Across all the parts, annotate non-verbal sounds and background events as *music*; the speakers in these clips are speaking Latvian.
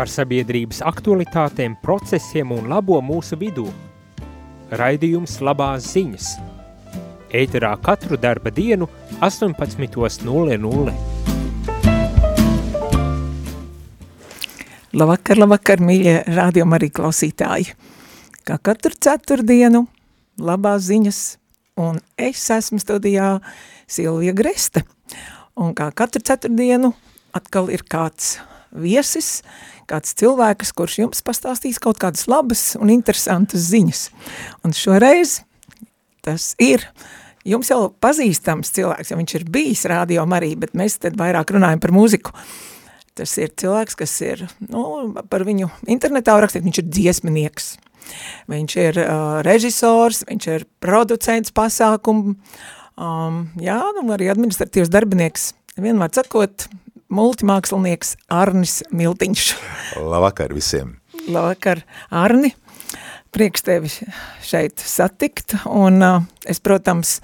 par sabiedrības aktualitātēm, procesiem un labo mūsu vidū. Raidījums labās ziņas. Ēterā katru darba dienu 18.00. Labvakar, labvakar, mīļie rādījumi arī klausītāji. Kā katru ceturtdienu, labās ziņas, un es esmu studijā Silvija Greste. Un kā katru ceturtdienu atkal ir kāds viesis, kāds cilvēks, kurš jums pastāstīs kaut kādas labas un interesantas ziņas. Un šoreiz tas ir jums jau pazīstams cilvēks, jo viņš ir bijis rādio arī, bet mēs tad vairāk runājam par mūziku. Tas ir cilvēks, kas ir, nu, par viņu internetā rakstīt, viņš ir dziesminieks. Viņš ir uh, režisors, viņš ir producents pasākumu, um, jā, nu, arī administratīvs darbinieks. Vienmēr sakot, multimākslinieks Arnis Miltiņš. Labvakar visiem! Labvakar, Arni! Prieks tevi šeit satikt, un uh, es, protams,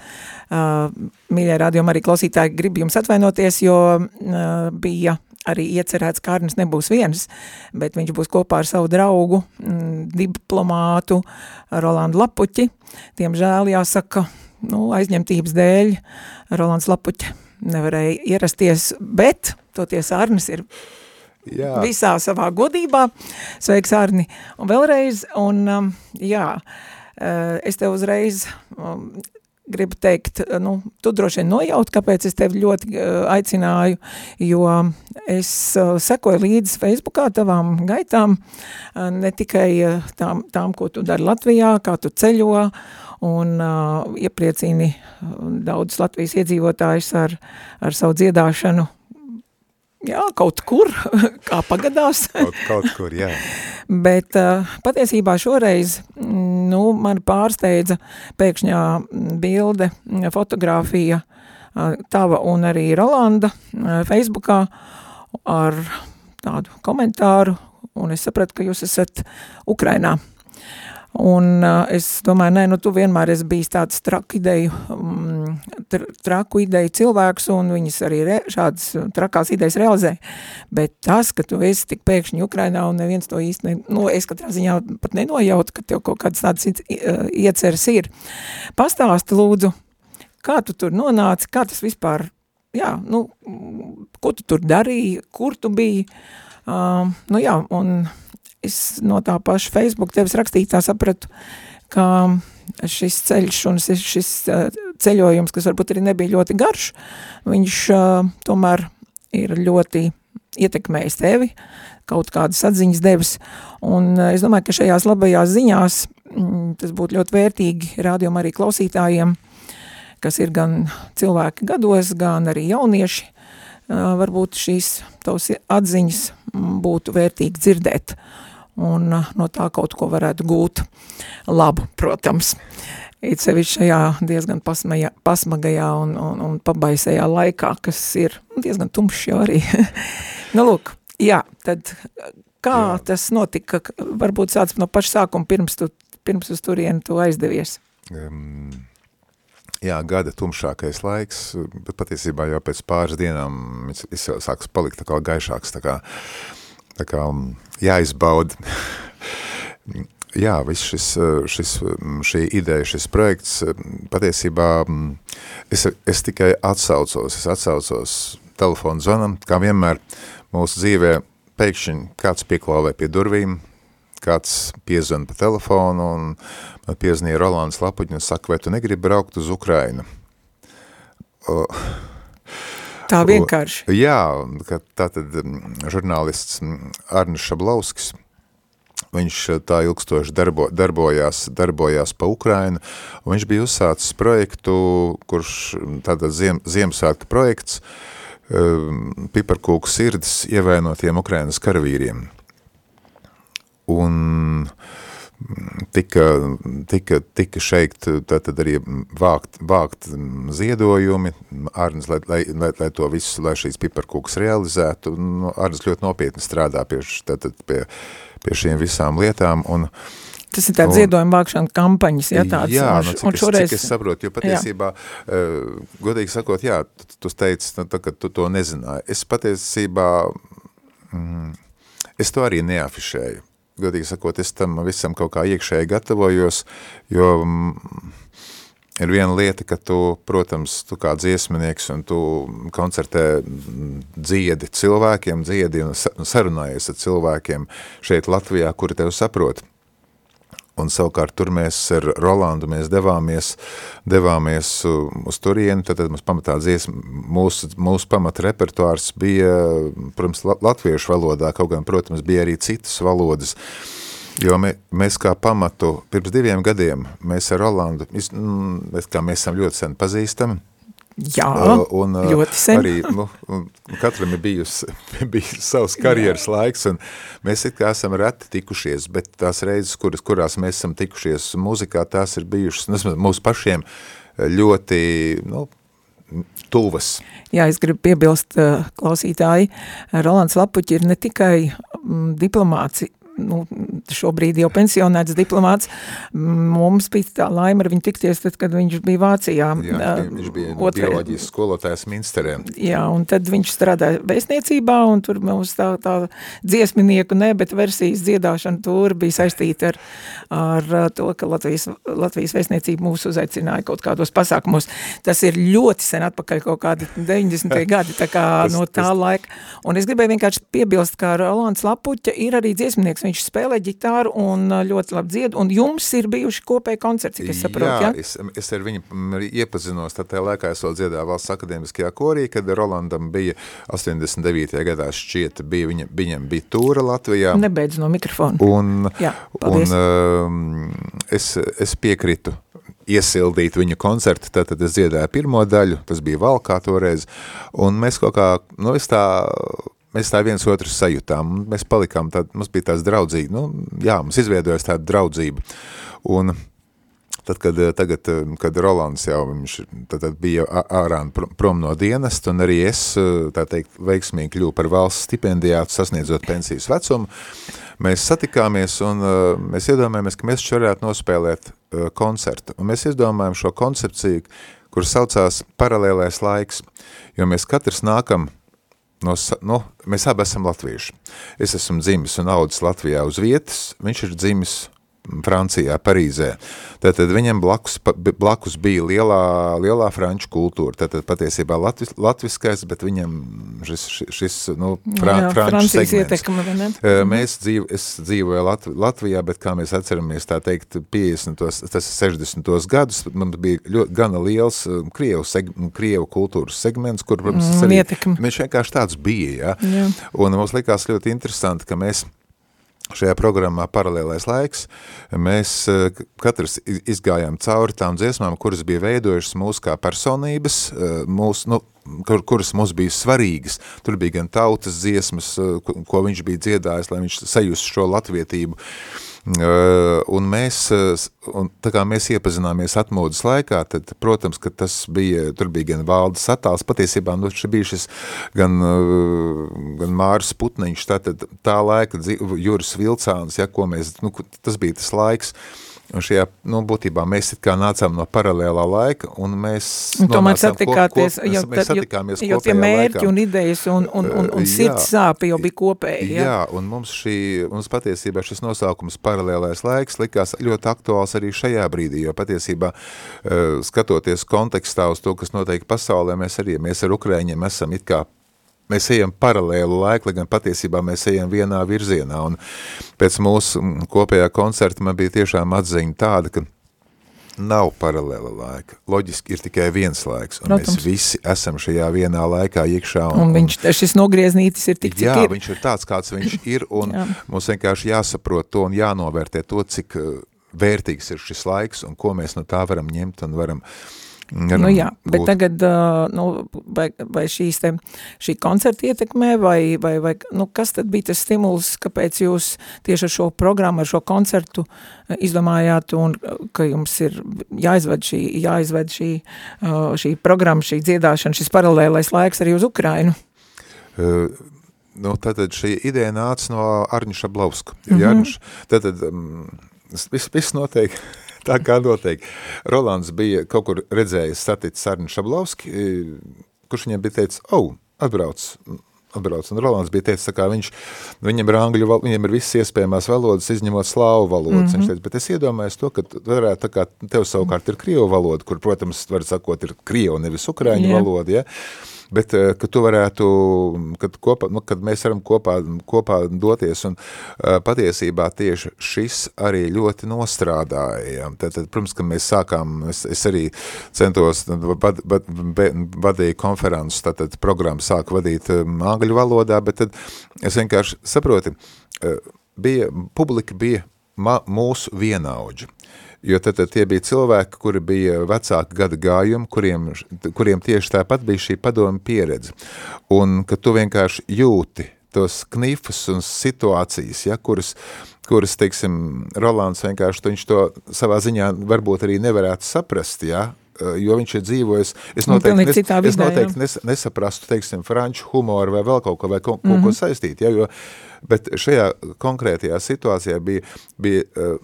uh, mīļie rādījumi arī klausītāji, gribu jums atvainoties, jo uh, bija arī iecerēts, ka Arnis nebūs viens, bet viņš būs kopā ar savu draugu, mm, diplomātu Rolandu Lapuķi. Diemžēl jāsaka, nu, aizņemtības dēļ Rolands Lapuķi nevarēja ierasties, bet toties Arnis ir jā. visā savā godībā. Sveiks, Arni! Un vēlreiz, un um, jā, uh, es tev uzreiz um, gribu teikt, nu, tu droši vien nojaut, kāpēc es tevi ļoti uh, aicināju, jo es uh, sekoju līdzi Facebookā tavām gaitām, uh, ne tikai uh, tām, tām, ko tu dari Latvijā, kā tu ceļo, un uh, iepriecini daudz Latvijas iedzīvotājus ar, ar savu dziedāšanu jā, kaut kur, *laughs* kā pagadās. *laughs* Kaut, kaut kur, jā. Bet uh, patiesībā šoreiz, nu, man pārsteidza pēkšņā bilde, fotografija uh, tava un arī Rolanda uh, Facebookā ar tādu komentāru, un es sapratu, ka jūs esat Ukrainā. Un uh, es domāju, nē, nu tu vienmēr esi bijis tāds traku ideju, um, tr traku ideju cilvēks, un viņas arī re, šādas trakās idejas realizē. Bet tas, ka tu esi tik pēkšņi Ukrainā, un neviens to īsti, ne, nu, es katrā ziņā pat nenojautu, ka tev kaut kādas tādas ieceres ir. Pastāsti lūdzu, kā tu tur nonāci, kā tas vispār, jā, nu, ko tu tur darīji, kur tu biji, uh, nu jā, un es no tā paša Facebook tevis rakstītā sapratu, ka šis ceļš un šis ceļojums, kas varbūt arī nebija ļoti garš, viņš tomēr ir ļoti ietekmējis tevi, kaut kādas atziņas devis, un es domāju, ka šajās labajās ziņās mm, tas būtu ļoti vērtīgi rādījumam arī klausītājiem, kas ir gan cilvēki gados, gan arī jaunieši, varbūt šīs tavas atziņas mm, būtu vērtīgi dzirdēt un uh, no tā kaut ko varētu gūt labu, protams. It sevišķi šajā diezgan pasmaja, pasmagajā un, un, un pabaisajā laikā, kas ir diezgan tumšs jau arī. *laughs* nu, lūk, jā, tad kā jā. tas notika, varbūt sāc no paša sākuma, pirms tu, pirms uz turienu tu aizdevies? Um, jā, gada tumšākais laiks, bet patiesībā jau pēc pāris dienām es sāks palikt tā kā gaišāks, tā kā, tā kā jāizbauda. *laughs* Jā, viss šis, šis, šī ideja, šis projekts, patiesībā es, es tikai atsaucos, es atsaucos telefonu zvanam, kā vienmēr mūsu dzīvē pēkšņi kāds pieklāvē pie durvīm, kāds piezvan pa telefonu un man piezvanīja Rolands Lapuģi un saka, vai tu negribi braukt uz Ukrainu? Uh, Tā vienkārši. Jā, ka tātad mm, žurnālists mm, Arnis Šablauskis, viņš eh, tā ilgstoši darbo, darbojās, darbojās pa Ukrainu, un viņš bija uzsācis projektu, kurš mm, tātad ziem, Ziemassvētku projekts, um, piparkūku sirds ievainotiem Ukrainas karavīriem. Un uh, tika, tika, tika šeit tātad arī vākt, vākt ziedojumi, Arnis, lai, lai, lai, lai to visu, lai šīs piparkūkas realizētu, nu, Arnis ļoti nopietni strādā pie, tātad pie, pie šiem visām lietām, un Tas ir tāds ziedojuma vākšana kampaņas, ja tāds. Jā, nu, cik, un šoreiz... cik es saprotu, jo *laughs* patiesībā, uh, godīgi sakot, jā, tu, tu teici, nu, tā, ka tu to nezināji. Es patiesībā, mm, es to arī neafišēju. Godīgi sakot, es tam visam kaut kā iekšēji gatavojos, jo mm, ir viena lieta, ka tu, protams, tu kā dziesminieks un tu koncertē dziedi cilvēkiem, dziedi un sarunājies ar cilvēkiem šeit Latvijā, kuri tev saprot. Un savukārt tur mēs ar Rolandu mēs devāmies, devāmies uz turieni, tad, mums pamatā dziesma, mūsu, mūsu pamata repertuārs bija, protams, latviešu valodā, kaut gan, protams, bija arī citas valodas. Jo mē, mēs kā pamatu, pirms diviem gadiem, mēs ar Rolandu, mēs, mm, kā mēs esam ļoti sen pazīstami, Jā, un, ļoti sen. Arī, nu, katram ir bijusi, *laughs* bijis savs karjeras Jā. laiks, un mēs it kā esam reti tikušies, bet tās reizes, kuras, kurās mēs esam tikušies muzikā, tās ir bijušas, nu, mūsu pašiem ļoti, nu, tuvas. Jā, es gribu piebilst, klausītāji, Rolands Lapuķi ir ne tikai mm, diplomāts, nu, šobrīd jau pensionēts diplomāts, mums bija tā laima ar viņu tikties, tad, kad viņš bija Vācijā. Jā, viņš bija otrē... bioloģijas skolotājs Minsterē. Jā, un tad viņš strādāja vēstniecībā, un tur mums tā, tā dziesminieku, ne, bet versijas dziedāšana tur bija saistīta ar, ar to, ka Latvijas, Latvijas vēstniecība mūs uzaicināja kaut kādos pasākumos. Tas ir ļoti sen atpakaļ kaut kādi 90. *laughs* gadi, tā kā tas, no tā tas... laika. Un es gribēju vienkārši piebilst, ka Rolands Lapuķa ir arī dziesminieks, viņš spēlē ģitāru un ļoti labi dzied, un jums ir bijuši kopēji koncerti, cik es saprotu, jā? Jā, es, es ar viņu iepazinos, tad tajā laikā es vēl dziedāju valsts akadēmiskajā korī, kad Rolandam bija 89. gadā šķiet, bija viņa, viņam bija tūra Latvijā. Nebeidz no mikrofona. Un, jā, paldies. un es, es piekritu iesildīt viņa koncertu, tad, tad es dziedāju pirmo daļu, tas bija Valkā toreiz, un mēs kaut kā, nu es tā mēs tā viens otru sajūtām, mēs palikām, tād, mums bija tāds draudzīgi, nu, jā, mums izveidojas tāda draudzība, un tad, kad tagad, kad Rolands jau viņš tad, tad bija ārā prom no dienesta, un arī es, tā teikt, veiksmīgi kļuvu par valsts stipendijātu, sasniedzot pensijas vecumu, mēs satikāmies, un mēs iedomājamies, ka mēs varētu nospēlēt koncertu, un mēs izdomājam šo koncepciju, kur saucās paralēlais laiks, jo mēs katrs nākam no, nu, mēs abi esam latvieši. Es esmu dzimis un audzis Latvijā uz vietas, viņš ir dzimis Francijā, Parīzē. Tātad viņam blakus, blakus bija lielā, lielā franču kultūra, tātad patiesībā latvis, latviskais, bet viņam šis, šis nu, fra, Jā, franču segments. Ietekma, ne? Mhm. Mēs dzīv, es dzīvoju Latv, Latvijā, bet kā mēs atceramies, tā teikt, 50. tas 60. gadus, man bija ļoti, gana liels Krievu, seg, Krievu kultūras segments, kur, protams, mm, arī, viņš vienkārši tāds bija, ja? Jā. Un mums likās ļoti interesanti, ka mēs šajā programmā Paralēlais laiks, mēs eh, katrs izgājām cauri tām dziesmām, kuras bija veidojušas mūs kā personības, eh, mūs, nu, kur, kuras mums bija svarīgas. Tur bija gan tautas dziesmas, eh, ko viņš bija dziedājis, lai viņš sajust šo latvietību. Un mēs, un tā kā mēs iepazināmies atmodas laikā, tad, protams, ka tas bija, tur bija gan valdes attāls, patiesībā, nu, bija šis gan, gan Māris Putniņš, tātad tā laika Juris Vilcāns, ja, ko mēs, nu, tas bija tas laiks, uh, Un šajā, nu, būtībā mēs it kā nācām no paralēlā laika, un mēs un tomēr satikāties, kop, kop, jo, mēs satikāmies jo, jo tie mērķi laikā. un idejas un, un, un, un sirds sāpi jau bija kopēji. Jā, jā un mums šī, mums patiesībā šis nosaukums paralēlais laiks likās ļoti aktuāls arī šajā brīdī, jo patiesībā skatoties kontekstā uz to, kas notiek pasaulē, mēs arī, mēs ar Ukraiņiem esam it kā Mēs ejam paralēlu laiku, lai gan patiesībā mēs ejam vienā virzienā. Un pēc mūsu kopējā koncerta man bija tiešām atziņa tāda, ka nav paralēla laika. Loģiski ir tikai viens laiks, un Protams. mēs visi esam šajā vienā laikā iekšā. Un, un viņš, šis nogrieznītis ir tik, cik jā, ir. Viņš ir tāds, kāds viņš *clears throat* ir, un mums vienkārši jāsaprot to un jānovērtē to, cik vērtīgs ir šis laiks, un ko mēs no tā varam ņemt un varam uh, Gan nu jā, bet būt. tagad, nu, vai, vai šīs te, šī koncerta ietekmē, vai, vai, vai, nu, kas tad bija tas stimuls, kāpēc jūs tieši ar šo programmu, ar šo koncertu izdomājāt, un ka jums ir jāizved šī, jāizved šī, šī programma, šī dziedāšana, šis paralēlais laiks arī uz Ukrainu? Uh, nu, tātad šī ideja nāca no Arņa Šablauska. Mm -hmm. Arņš, tātad, um, viss, viss noteikti tā kā noteikti. Rolands bija kaut kur redzējis saticis Arni Šablovski, kurš viņam bija teicis, oh, atbrauc, atbrauc, un Rolands bija teicis, kā viņš, viņam ir angļu, viņam ir visas iespējamās valodas, izņemot slāvu valodas, mm -hmm. viņš mhm. teica, bet es iedomājos to, ka varētu tā kā tev savukārt ir krievu valoda, kur, protams, var sakot, ir krievu, nevis ukraiņu yeah. valoda, ja, bet eh, ka tu varētu, kad, kopā, nu, kad mēs varam kopā, kopā doties, un uh, patiesībā tieši šis arī ļoti nostrādāja. Tad, tad, protams, ka mēs sākām, es, es arī centos, bad, bad, vadīju konferences, tad, tad programmu sāku vadīt um, angļu valodā, bet tad es vienkārši saproti, uh, bija, publika bija ma, mūsu vienaudži jo tad, tad tie bija cilvēki, kuri bija vecāki gada gājumi, kuriem, kuriem tieši tāpat bija šī padoma pieredze. Un ka tu vienkārši jūti tos knifus un situācijas, ja, kuras, kuras, teiksim, Rolands vienkārši, viņš to savā ziņā varbūt arī nevarētu saprast, ja, jo viņš ir dzīvojis, es nu, noteikti, nes, vidē, es noteikti nes, nesaprastu, teiksim, franču humoru vai vēl kaut ko, vai kaut, mm -hmm. ko mhm. saistīt, ja, jo Bet šajā konkrētajā situācijā bija, bija eh,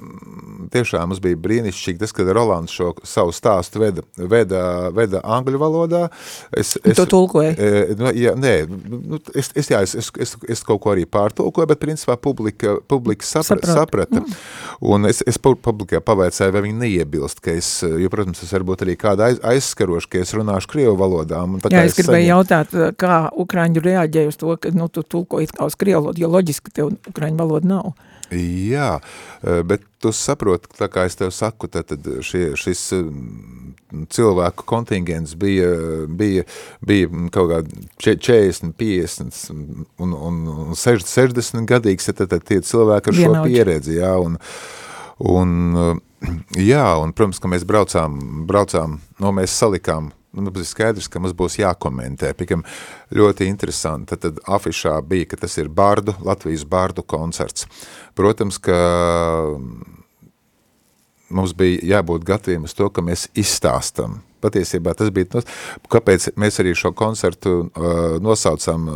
tiešām mums bija brīnišķīgi tas, kad Rolands šo savu stāstu veda, veda, veda angļu valodā. Es, es, to tulkoja? E, nu, jā, nē, nu, es, es, jā, es, es, es, kaut ko arī pārtulkoju, bet principā publika, publika sapra, Saprot. saprata. Mm. Un es, es publikā pavaicāju, vai viņi neiebilst, ka es, jo, protams, es varbūt arī kāda aiz, aizskarošu, ka es runāšu krievu valodā. Jā, es, es gribēju saņem... jautāt, kā Ukraiņu reaģēja uz to, ka nu, tu tulko it kā uz krievu valodu, jo loģiski, ka tev ukraiņu valoda nav. Jā, eh, bet tu saproti, tā kā es tev saku, tad, tad šie, šis eh, cilvēku kontingents bija, bija, bija kaut kā 40, 50 un, un, un 60 gadīgs, tad, tad tie cilvēki ar Vienauģi. šo pieredzi, jā, un, un, eh, jā, un, protams, ka mēs braucām, braucām, no mēs salikām nu, ir skaidrs, ka mums būs jākomentē. Pikam ļoti interesanti, tad, tad afišā bija, ka tas ir bardu, Latvijas bardu koncerts. Protams, ka mums bija jābūt gataviem uz to, ka mēs izstāstam patiesībā tas bija, tas, kāpēc mēs arī šo koncertu uh, nosaucam,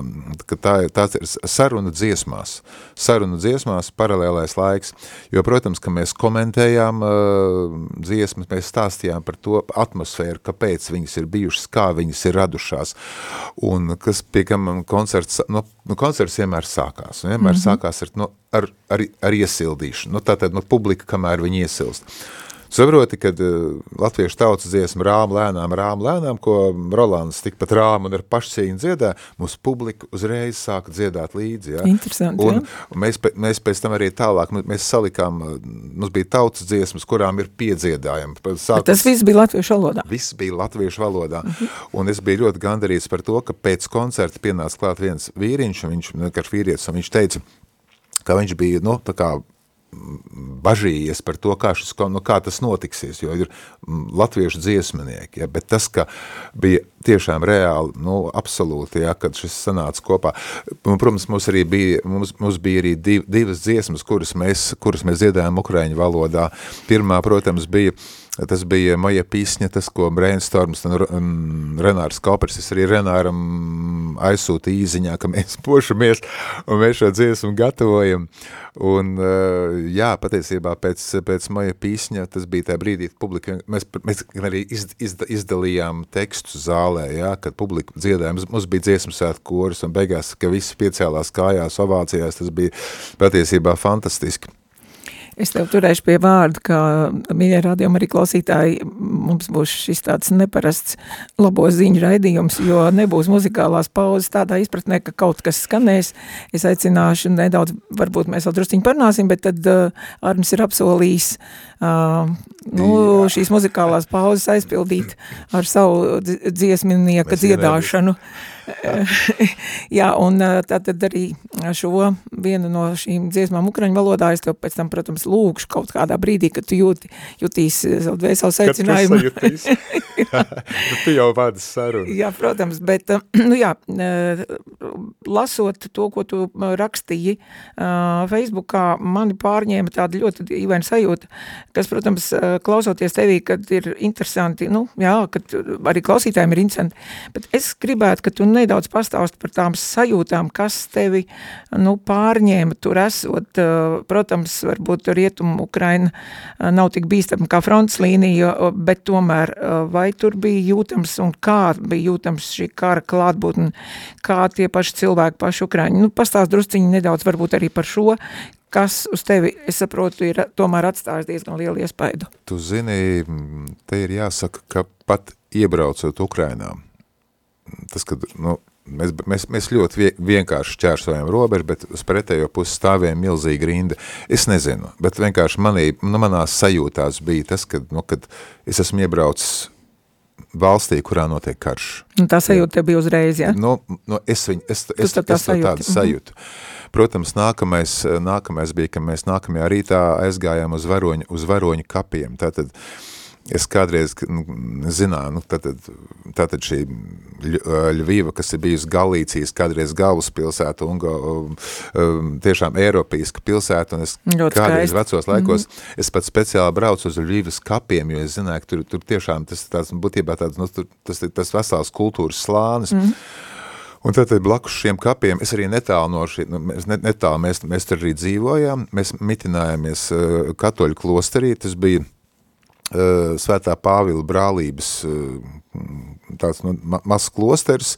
ka tā, tā ir saruna dziesmās, saruna dziesmās paralēlais laiks, jo, protams, ka mēs komentējām uh, dziesmas, mēs stāstījām par to atmosfēru, kāpēc viņas ir bijušas, kā viņas ir radušās, un kas, piekam, koncerts, nu, nu koncerts vienmēr sākās, vienmēr mm -hmm. sākās ar, nu, ar, ar, ar iesildīšanu, nu, tātad, nu, publika, kamēr viņi iesilst. Saproti, kad uh, latviešu tautas dziesma rām lēnām, rām lēnām, ko Rolands tikpat rām un ar pašcīņu dziedā, mūsu publika uzreiz sāka dziedāt līdzi. Ja? Interesanti, un, un mēs, mēs pēc tam arī tālāk, mēs salikām, mums bija tautas dziesmas, kurām ir piedziedājumi. Sākus, Bet tas viss bija latviešu valodā? Viss bija latviešu valodā. Uh mhm. -huh. Un es biju ļoti gandarīts par to, ka pēc koncerta pienāca klāt viens vīriņš, un viņš, vienkārši vīrietis, un viņš teica, ka viņš bija, nu, tā kā bažījies par to, kā, šis, nu, kā tas notiksies, jo ir latviešu dziesminieki, ja, bet tas, ka bija tiešām reāli, nu, absolūti, ja, kad šis sanāca kopā. Un, protams, mums arī bija, mums, mums bija arī div, divas dziesmas, kuras mēs, kuras mēs dziedājām ukraiņu valodā. Pirmā, protams, bija Tas bija Maja Pīsņa, tas, ko Brainstorms un um, Renārs Kopers, es arī Renāram aizsūtīju īziņā, ka mēs *laughs* pošamies un mēs šo dziesmu gatavojam. Un, uh, jā, patiesībā pēc, pēc Maja Pīsņa, tas bija tajā brīdī, publika, mēs, mēs arī iz, iz, izdalījām tekstu zālē, jā, kad publika dziedāja, mums, mums bija dziesmu sēt koris un beigās, ka visi piecēlās kājās, ovācijās, tas bija patiesībā fantastiski. Es tev turēšu pie vārda, ka, mīļie rādījumi arī klausītāji, mums būs šis tāds neparasts labo ziņu raidījums, jo nebūs muzikālās pauzes tādā izpratnē, ka kaut kas skanēs. Es aicināšu nedaudz, varbūt mēs vēl drusciņi parunāsim, bet tad uh, Arms ir apsolījis uh, nu, Jā. šīs muzikālās pauzes aizpildīt ar savu dziesminieka dziedāšanu. Ierēdus. *laughs* Jā, un tad arī šo vienu no šīm dziesmām ukraņu valodā es tev pēc tam, protams, lūkšu kaut kādā brīdī, kad tu jūti, jutīs savu dvēseles aicinājumu. Kad tu sajutīs. *laughs* Nu, tu jau vādas sarunu. Jā, protams, bet, *clears throat* nu jā, lasot to, ko tu rakstīji Facebookā, mani pārņēma tāda ļoti īvaina sajūta. kas, protams, klausoties tevī, kad ir interesanti, nu, jā, kad arī klausītājiem ir interesanti, bet es gribētu, ka tu nedaudz pastāst par tām sajūtām, kas tevi, nu, pārņēma tur esot, protams, varbūt rietumu Ukraina nav tik bīstama kā fronts līnija, bet tomēr vai tur bija jūtams un kā bija jūtams šī kara klātbūtne, kā tie paši cilvēki, paši Ukraiņi. Nu, pastāst drusciņi nedaudz varbūt arī par šo, kas uz tevi, es saprotu, ir tomēr atstājis diezgan lielu iespaidu. Tu zini, te ir jāsaka, ka pat iebraucot Ukrainā, tas, kad, nu, mēs, mēs, mēs ļoti vienkārši čērsojam robežu, bet uz pretējo pusi stāvējam milzīgi rinda. Es nezinu, bet vienkārši manī, nu, manās sajūtās bija tas, kad, nu, kad es esmu iebraucis valstī, kurā notiek karš. Nu, tā sajūta tev bija uzreiz, ja? Nu, nu es, viņu, es, es, es, es to tādu mhm. sajūtu. Protams, nākamais, nākamais bija, ka mēs nākamajā rītā aizgājām uz varoņu, uz varoņu kapiem. Tātad, uh, Es kādreiz nu, zināju, nu, tātad, tātad šī Ļvīva, kas ir bijusi Galīcijas, kādreiz galvaspilsēta un um, tiešām Eiropīska pilsēta, un es Ļoti kādreiz skaisti. vecos laikos, mm -hmm. es pat speciāli braucu uz Ļvīvas kapiem, jo es zināju, ka tur, tur tiešām tas tāds, būtībā tāds, nu, tur, tas ir tas vesels kultūras slānis, mm -hmm. Un tad blakus šiem kapiem, es arī netālu no šī, nu, mēs, netālu, mēs, mēs tur arī dzīvojām, mēs mitinājāmies uh, katoļu klosterī, tas bija Svētā Pāvila brālības tāds nu, mazs klosters,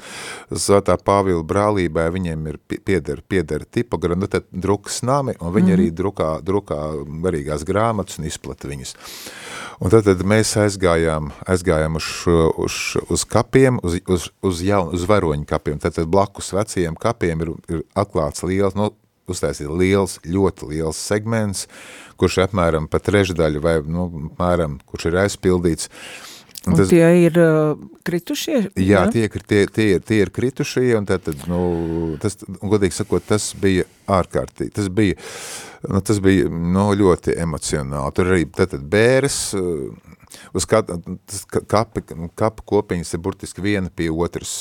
Svētā Pāvila brālībai viņiem ir pieder, pieder tipograma, nu tad drukas nami, un viņi mm. arī drukā, drukā varīgās grāmatas un izplata viņas. Un tad, tad mēs aizgājām, aizgājām uz, uz, uz kapiem, uz, uz, uz, jaun, uz varoņu kapiem, tad, tad blakus vecajiem kapiem ir, ir atklāts liels, nu, uztaisīt liels, ļoti liels segments, kurš apmēram pa trešdaļu vai, nu, apmēram, kurš ir aizpildīts. Un, un tas, tie ir uh, kritušie? Jā, ja? tie, tie, tie, ir, tie ir kritušie, un tad, nu, tas, godīgi sakot, tas bija ārkārtīgi, tas bija, nu, tas bija, nu, ļoti emocionāli. Tur arī, tad, tad bēres, uh, uz kapi, kapu kopiņas ir burtiski viena pie otras,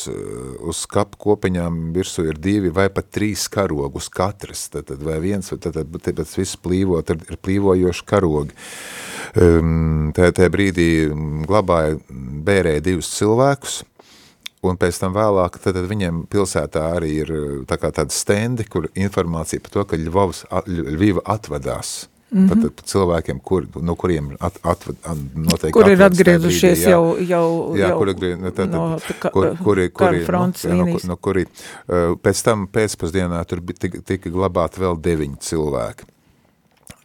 uz kapu kopiņām virsū ir divi vai pat trīs karogi uz katras, tad, tad vai viens, tad, tad, tad, tad viss plīvo, tad ir plīvojoši karogi. Um, tajā, tajā brīdī glabāja bērēja divus cilvēkus, un pēc tam vēlāk tad, tad viņiem pilsētā arī ir tā kā tādi stendi, kur informācija par to, ka Ļvovs, Ļviva atvedās Mm -hmm. Tad cilvēkiem, kur, no kuriem at, at, noteikti kur ir atgriezušies brīdī, jau, jau, jā, jau kur, nu, tad, no, tā, kur, kuri, kuri, fronts nu, jā, no, no kuri, uh, pēc tam pēcpusdienā tur tika, tika glabāti vēl deviņi cilvēki.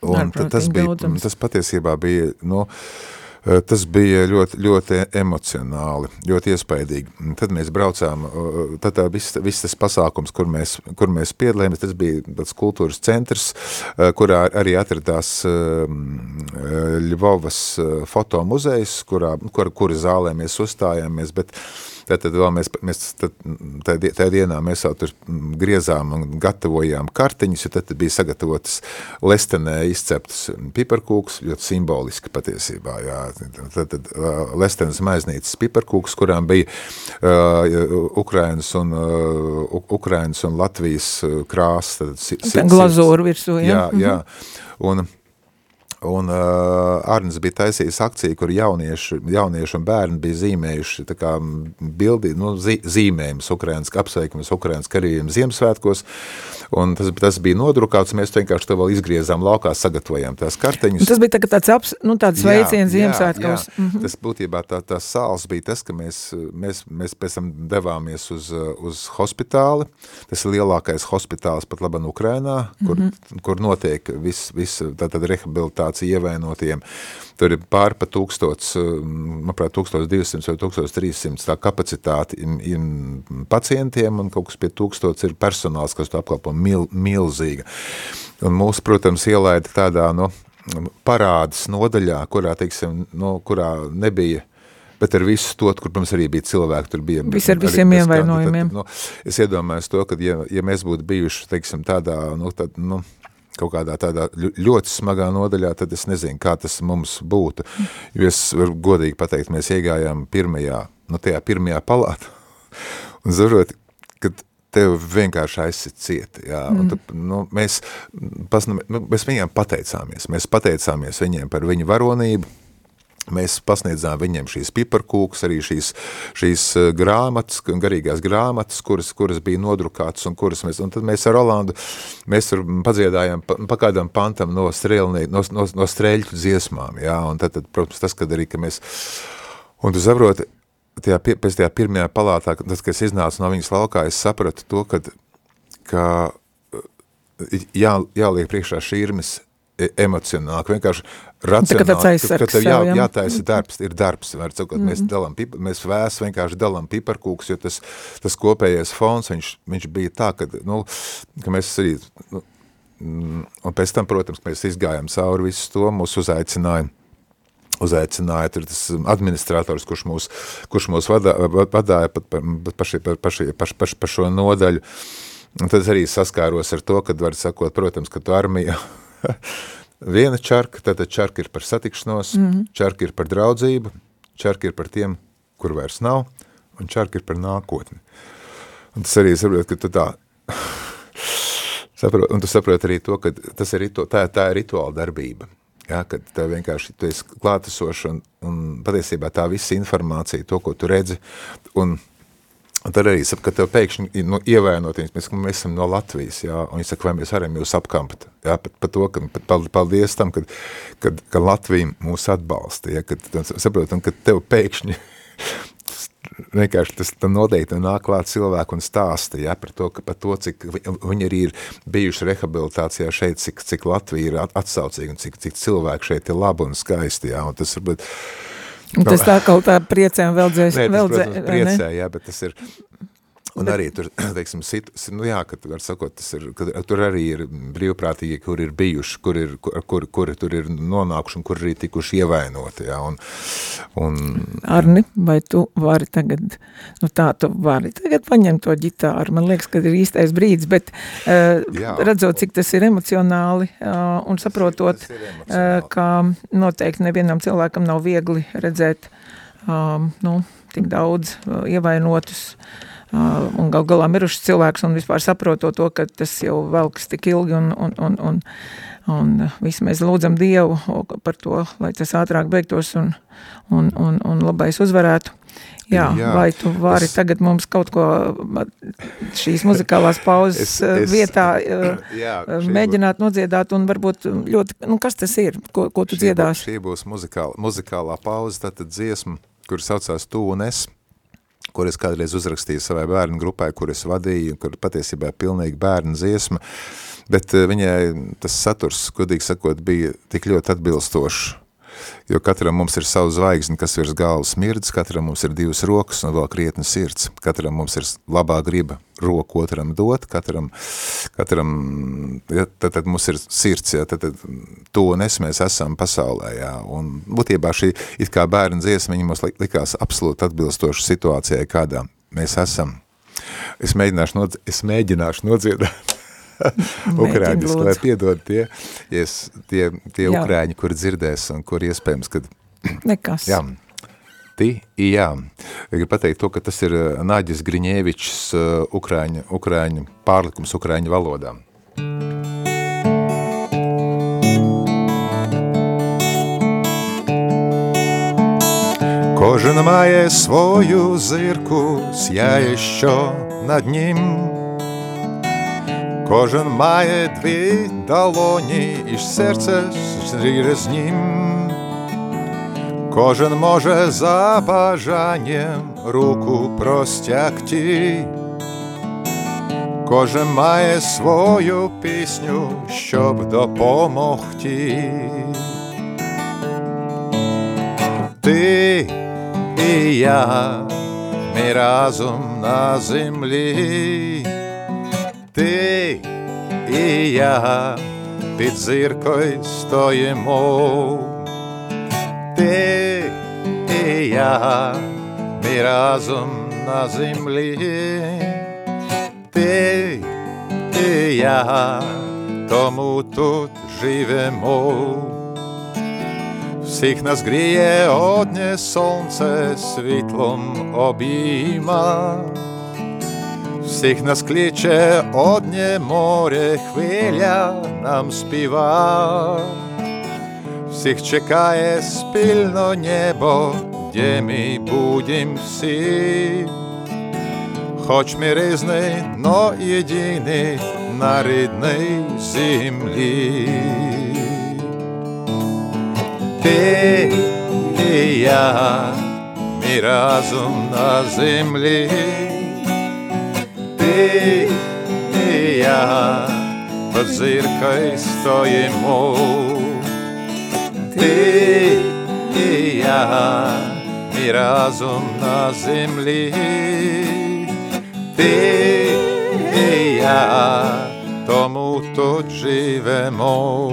Un Ar, tas, bija, tas patiesībā bija, nu, no, Eh, tas bija ļoti, ļoti emocionāli, ļoti iespaidīgi. Tad mēs braucām, eh, tad tā viss, viss tas pasākums, kur mēs, kur mēs piedalījāmies, tas bija tāds kultūras centrs, eh, kurā arī atradās Ļvovas fotomuzejs, kurā, kur, kura zālē mēs uzstājāmies, bet Tātad vēl mēs, mēs tad, tajā, tajā dienā mēs jau tur griezām un gatavojām kartiņus, jo tad bija sagatavotas lestenē izceptas piparkūks, ļoti simboliski patiesībā, jā. Tad, tad lestenes maiznīcas piparkūks, kurām bija uh, Ukrainas un, uh, Ukrainas un Latvijas krās. Tad, si, si, glazūru virsū, jā. Jā, jā. Un, Un uh, Arnis bija taisījis akciju, kur jaunieši, jaunieši un bērni bija zīmējuši tā kā bildi, nu, zi, zīmējumus Ukrainas, apsveikumus Ukrainas karavīriem Ziemassvētkos, un tas, tas bija nodrukāts, mēs vienkārši to vēl izgriezām laukā, sagatavojām tās karteņus. Tas bija tā, tāds aps, nu, tāds veiciens Ziemassvētkos. Mm -hmm. tas būtībā tā, tā sāls bija tas, ka mēs, mēs, mēs pēc tam devāmies uz, uz hospitāli, tas ir lielākais hospitāls pat laban Ukrainā, kur, mm -hmm. kur notiek viss, vis, tātad rehabilitācija situāciju ievainotiem. Tur ir pār pa tūkstots, um, manuprāt, 1200 vai 1300 tā kapacitāti pacientiem un kaut kas pie tūkstots ir personāls, kas to apkalpo mil, milzīga. Un mūs, protams, ielaida tādā, nu, parādas nodaļā, kurā, teiksim, nu, kurā nebija bet ar visu to, kur, protams, arī bija cilvēki, tur bija... Viss ar visiem ievainojumiem. Nu, es iedomājos to, ka, ja, ja mēs būtu bijuši, teiksim, tādā, nu, tad, nu, kaut kādā tādā ļoti smagā nodaļā, tad es nezinu, kā tas mums būtu. Jo es varu godīgi pateikt, mēs iegājām pirmajā, nu tajā pirmajā palātā, un zarot, kad tev vienkārši aizsit cieti, jā, mm. un tu, nu, mēs, pas, nu, mēs viņiem pateicāmies, mēs pateicāmies viņiem par viņu varonību, Mēs pasniedzām viņiem šīs piparkūkas, arī šīs, šīs eh, grāmatas, garīgās grāmatas, kuras, kuras bija nodrukātas un kuras mēs, un tad mēs ar Rolandu, mēs tur padziedājām pa, pa kādam pantam no, strēlnie, no, no, no strēļu dziesmām, jā, un tad, tad, protams, tas, kad arī, ka mēs, un tu saproti, tajā, pēc tajā pirmajā palātā, tad, kad es iznācu no viņas laukā, es sapratu to, kad, ka jā, jāliek priekšā šīrmes E, emocionāli, vienkārši racionāli, ka, ka tev jā, jātaisa darbs, ir darbs, var cikot, mm -hmm. mēs pipa, mēs vēs vienkārši dalām piparkūks, jo tas, tas kopējais fons, viņš, viņš bija tā, ka, nu, ka mēs arī, nu, mm, un pēc tam, protams, mēs izgājām cauri visu to, mūs uzaicināja, uzaicināja tur tas administrators, kurš mūs, kurš mūs vadā, vadāja pat par, par, par, par, par, par, par šo nodaļu, un tad arī saskāros ar to, kad var sakot, protams, ka tu armija *laughs* Viena čarka, tātad čarka ir par satikšanos, mm -hmm. čarka ir par draudzību, čarka ir par tiem, kur vairs nav, un čarka ir par nākotni. Un tas arī saprot, ka tu tā, *laughs* saprot, un tu saprot arī to, ka tas ir, rito, tā, tā ir rituāla darbība. Ja, kad tev vienkārši tu esi klātesoši un, un patiesībā tā visa informācija, to, ko tu redzi, un Un tad arī saka, ka tev pēkšņi nu, ievainoties, mēs, mēs esam no Latvijas, jā, un viņi saka, vai mēs varam jūs apkampt, jā, pat par to, ka paldies tam, kad, kad, ka Latvija mūs atbalsta, jā, kad, saprotam, ka tev pēkšņi *laughs* vienkārši tas noteikti nāk klāt cilvēku un stāsta, jā, par to, ka par to, cik viņi arī ir bijuši rehabilitācijā šeit, cik, cik Latvija ir atsaucīga un cik, cik cilvēki šeit ir labi un skaisti, jā, un tas varbūt, Un tas tā kaut tā priecē un veldzēs. Nē, tas, protams, priecē, jā, bet tas ir, Un Bet... arī tur, *clears throat* teiksim, sit, nu jā, ka var sakot, tas ir, ka tur arī ir brīvprātīgi, kur ir bijuši, kur ir, kur, kur, kur tur ir nonākuši un kur arī tikuši ievainoti, jā, un, un... Arni, vai tu vari tagad, nu tā, tu vari tagad paņemt to ģitāru, man liekas, ka ir īstais brīdis, bet uh, jā, redzot, cik tas ir emocionāli uh, un saprotot, uh, ka noteikti nevienam cilvēkam nav viegli redzēt, um, nu, tik daudz uh, ievainotus, uh, un gal galā mirušs cilvēks un vispār saprotot to, ka tas jau velks tik ilgi un, un, un, un, un visi mēs lūdzam Dievu par to, lai tas ātrāk beigtos un, un, un, un labais uzvarētu. Jā, jā, vai tu vari es, tagad mums kaut ko šīs muzikālās pauzes es, es, vietā *clears throat* jā, mēģināt būs, nodziedāt un varbūt ļoti, nu kas tas ir, ko, ko tu dziedāsi? Šī būs muzikāla, muzikālā pauze, tātad dziesma, kur saucās Tu un es, kur es kādreiz uzrakstīju savai bērnu grupai, kur es vadīju, kur patiesībā ir pilnīgi bērnu dziesma, bet eh, viņai tas saturs, godīgi sakot, bija tik ļoti atbilstošs jo katram mums ir savu zvaigzni, kas virs galvas mirdz, katram mums ir divas rokas un vēl krietni sirds, katram mums ir labā griba roku otram dot, katram, katram ja, tad, tad mums ir sirds, ja, tad, tad to un es mēs esam pasaulē, jā, un būtībā šī it kā bērna dziesma, viņa mums likās absolūti atbilstoša situācijai, kādā mēs esam. Es mēģināšu, nodz es mēģināšu nodziedāt *laughs* ukrāņus, lai piedod tie, yes, tie, tie jā. ukrāņi, kur dzirdēs un kur iespējams, kad... *clears throat* Nekas. Jā. Ti, jā. Gribu pateikt to, ka tas ir uh, Nāģis Griņēvičs uh, ukrāņu, ukrāņu pārlikums ukrāņu valodā. Кожен має свою зирку, сяє що над ним. Кожен має дві долоні і серце з ним. Кожен може за бажанням руку простягти. Кожен має свою пісню, щоб допомогти. Ти і я, ми разом на землі. Ти і я під зіркою стоїмо, ти і я, ми разом на землі, ти і я, тому тут живемо. Всіх нас гріє одне сонце світлом обійма Всіх нас кличе одне море, хвиля нам співа. Всіх чекає спільно небо, де ми будем всі. Хоч ми різні, но єдині на рідній землі. Ти і я, ми разом на землі. Ти і я, під зіркою стоїмо. Ти і я, ми разом на землі. Ти і я, тому тут живемо.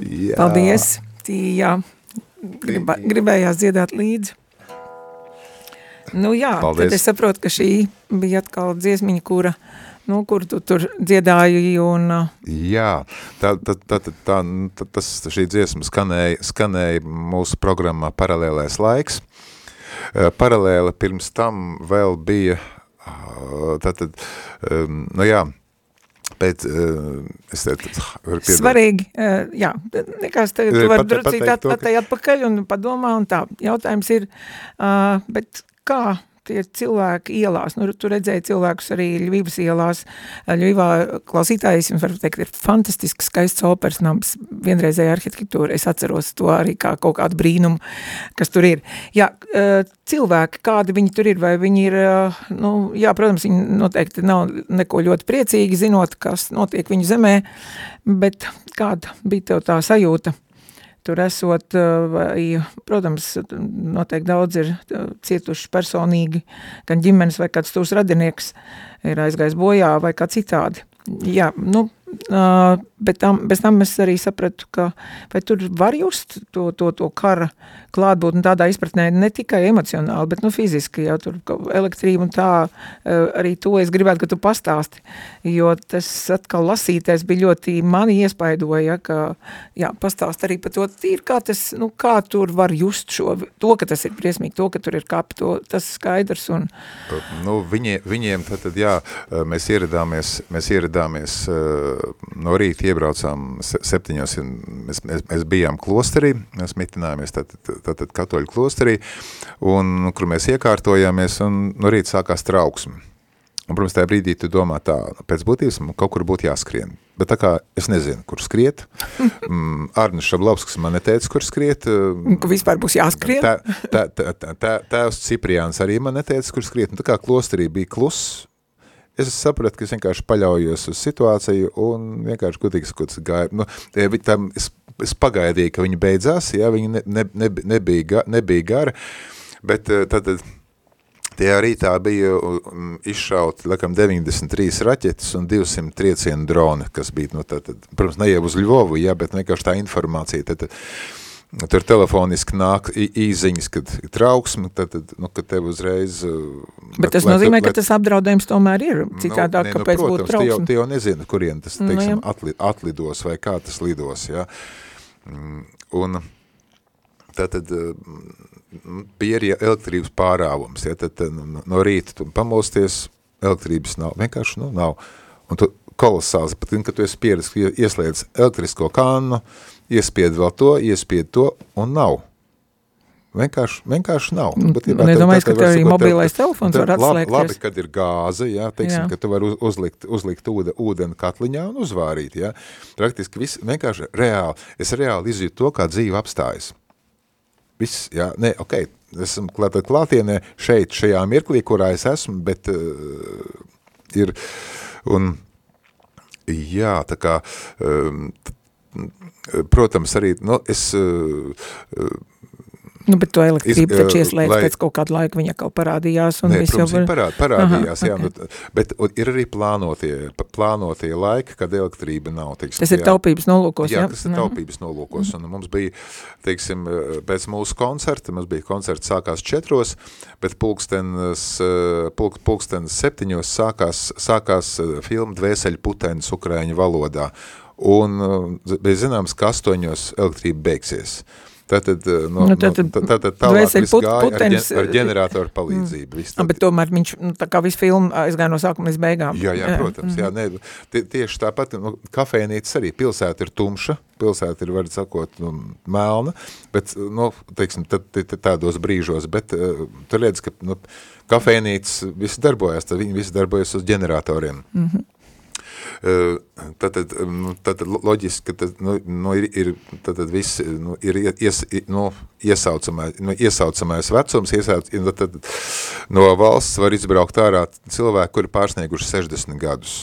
Jā. Paldies! Tī, jā, Griba, gribējās dziedāt līdzi. Nu jā, Paldies. tad es saprotu, ka šī bija atkal dziesmiņa, kura, nu, kur tu tur dziedāji un... uh, Jā, tā, tā, tā, tā, tā, tā, tas, šī dziesma skanēja, skanēja mūsu programmā Paralēlais laiks. Eh, Paralēli pirms tam vēl bija, ah, tātad, um, nu jā, bet uh, es te, varu piedot- Svarīgi, eh, jā, nekas tagad Eh, tu vari attai atpakaļ un padomā un tā. Jautājums ir, uh, bet kā tie cilvēki ielās, nu, tu redzēji cilvēkus arī Ļvivas ielās, Ļvivā klausītājs, jums var teikt, ir fantastisks skaists operas nams, vienreizēja arhitektūra, es atceros to arī kā kaut kādu brīnumu, kas tur ir. Jā, eh, cilvēki, kādi viņi tur ir, vai viņi ir, eh, nu, jā, protams, viņi noteikti nav neko ļoti priecīgi, zinot, kas notiek viņu zemē, bet kāda bija tev tā sajūta? Tur esot, eh, protams, noteikti daudz ir eh, cietuši personīgi, gan ģimenes vai kāds tūs radinieks ir aizgājis bojā vai kā citādi. Jā, nu, bet tam, bez tam es arī sapratu, ka vai tur var just to, to, to kara klātbūtni tādā izpratnē ne tikai emocionāli, bet nu fiziski, jau tur elektrība un tā, uh, arī to es gribētu, ka tu pastāsti, jo tas atkal lasītais bija ļoti mani iespaidoja, ka, jā, pastāst arī par to tīri, kā tas, nu, kā tur var just šo, to, ka tas ir briesmīgi, to, ka tur ir kapi, to, tas skaidrs un, Nu, viņi, viņiem tad, jā, mēs ieradāmies, mēs ieradāmies eh, no rīta iebraucām se- septiņos, mēs, mēs, mēs bijām klosterī, mēs mitinājāmies tātad, tātad katoļu klosterī, un kur mēs iekārtojāmies, un no rīta sākās trauksme. Un, protams, tajā brīdī tu domā tā, pēc būtības man kaut kur būtu jāskrien. Bet tā kā es nezinu, kur skriet, *laughs* mm, Arnis Šablavskis man neteica, kur skriet, un ka vispār būs jāskrien. Tā, tā, tā, tā, tā, tēvs Cipriāns arī man neteica, kur skriet, un tā kā klosterī bija kluss, es sapratu, ka es vienkārši paļaujos uz situāciju un vienkārši gudīgi sakot, gāju, nu, vi- tam, es, es pagaidīju, ka viņi beidzās, jā, viņi ne, ne, ne, nebija, nebija gara, bet eh, tad, Tajā rītā bija izšauti, laikam, 93 raķetes un 200 triecienu droni, kas bija, nu, tad, protams, ne jau uz Ļovu, jā, bet vienkārši tā informācija, tad, tad tur telefoniski nāk īziņas, kad ir trauksme, tad, tad nu, kad tev uzreiz... uh, Bet tas tu- nozīmē, ka lai- tas apdraudējums tomēr ir citādāk, nu, kāpēc protams, būtu tu jau, trauksme. tu jau nezini, kurien tas, Nu, teiksim, jā. atli, atlidos vai kā tas lidos, jā. Mm, Un tātad mm, bija arī elektrības pārāvums, ja, tad tad no- no rīta tu pamosties, elektrības nav, vienkārši, nu, nav. Un tu kolosāls, pat, kad tu esi pieredz, ka ieslēdz elektrisko kannu, iespied vēl to, iespied to, un nav. Vienkārši, vienkārši nav. Tev- iedomājies, tev ka tev arī mobilais telefons var labi- atslēgties. Labi, kad ir gāze, jā, teiksim, Jā. ka tu vari uz, uzlikt, uzlikt ūde, ūdeni katliņā un uzvārīt, jā. Praktiski viss vienkārši reāli, es reāli izjūtu to, kā dzīve apstājas. Viss, jā, nē, ok, esam klāt, klātienē šeit, šajā mirklī, kurā es esmu, bet uh, ir, un, jā, tā kā, um, protams, arī, nu, es, uh, Nu, bet to elektrību taču eh, ieslēdz lai- pēc kaut kāda laika, viņa kaut parādījās. Un Nē, protams, jau var... parād, parādījās, Aha, jā, ok. nu, bet ir arī plānotie, plānotie laiki, kad elektrība nav. Teiksim, Tas ir tajā- taupības nolūkos, Jā, jā? tas ir Mhm. taupības nolūkos, un mums bija, teiksim, pēc mūsu koncerta, mums bija koncerts sākās četros, bet pulkstenes, pulk, pulkstenes septiņos sākās, sākās eh, filma Dvēseļu putenis Ukraiņu valodā, un eh, bija zināms, ka astoņos elektrība beigsies. Tātad, no, Nu, tātad no, tā, tā, tālāk viss put- gāja ar, putenis, ģen, ar ģeneratoru palīdzību. Viss Ah, tad- Bet tomēr viņš, nu, tā kā visu filmu aizgāja no sākuma līdz beigām. Jā, jā, protams, jā, ne, tie, tieši tāpat, nu, kafejnīcas arī pilsēta ir tumša, pilsēta ir, var sakot, nu, melna, bet, nu, teiksim, tad, tādos brīžos, bet uh, tu redz, ka, nu, kafejnīcas visi darbojas, tad viņi visi darbojas uz ģeneratoriem. Mm -hmm. Tātad, nu, tātad loģiski, ka nu, nu, ir, ir, tātad viss nu, ir ies, nu, iesaucamais, nu, iesaucamais vecums, iesauc, nu, tad no valsts var izbraukt ārā cilvēki, kuri pārsnieguši 60 gadus.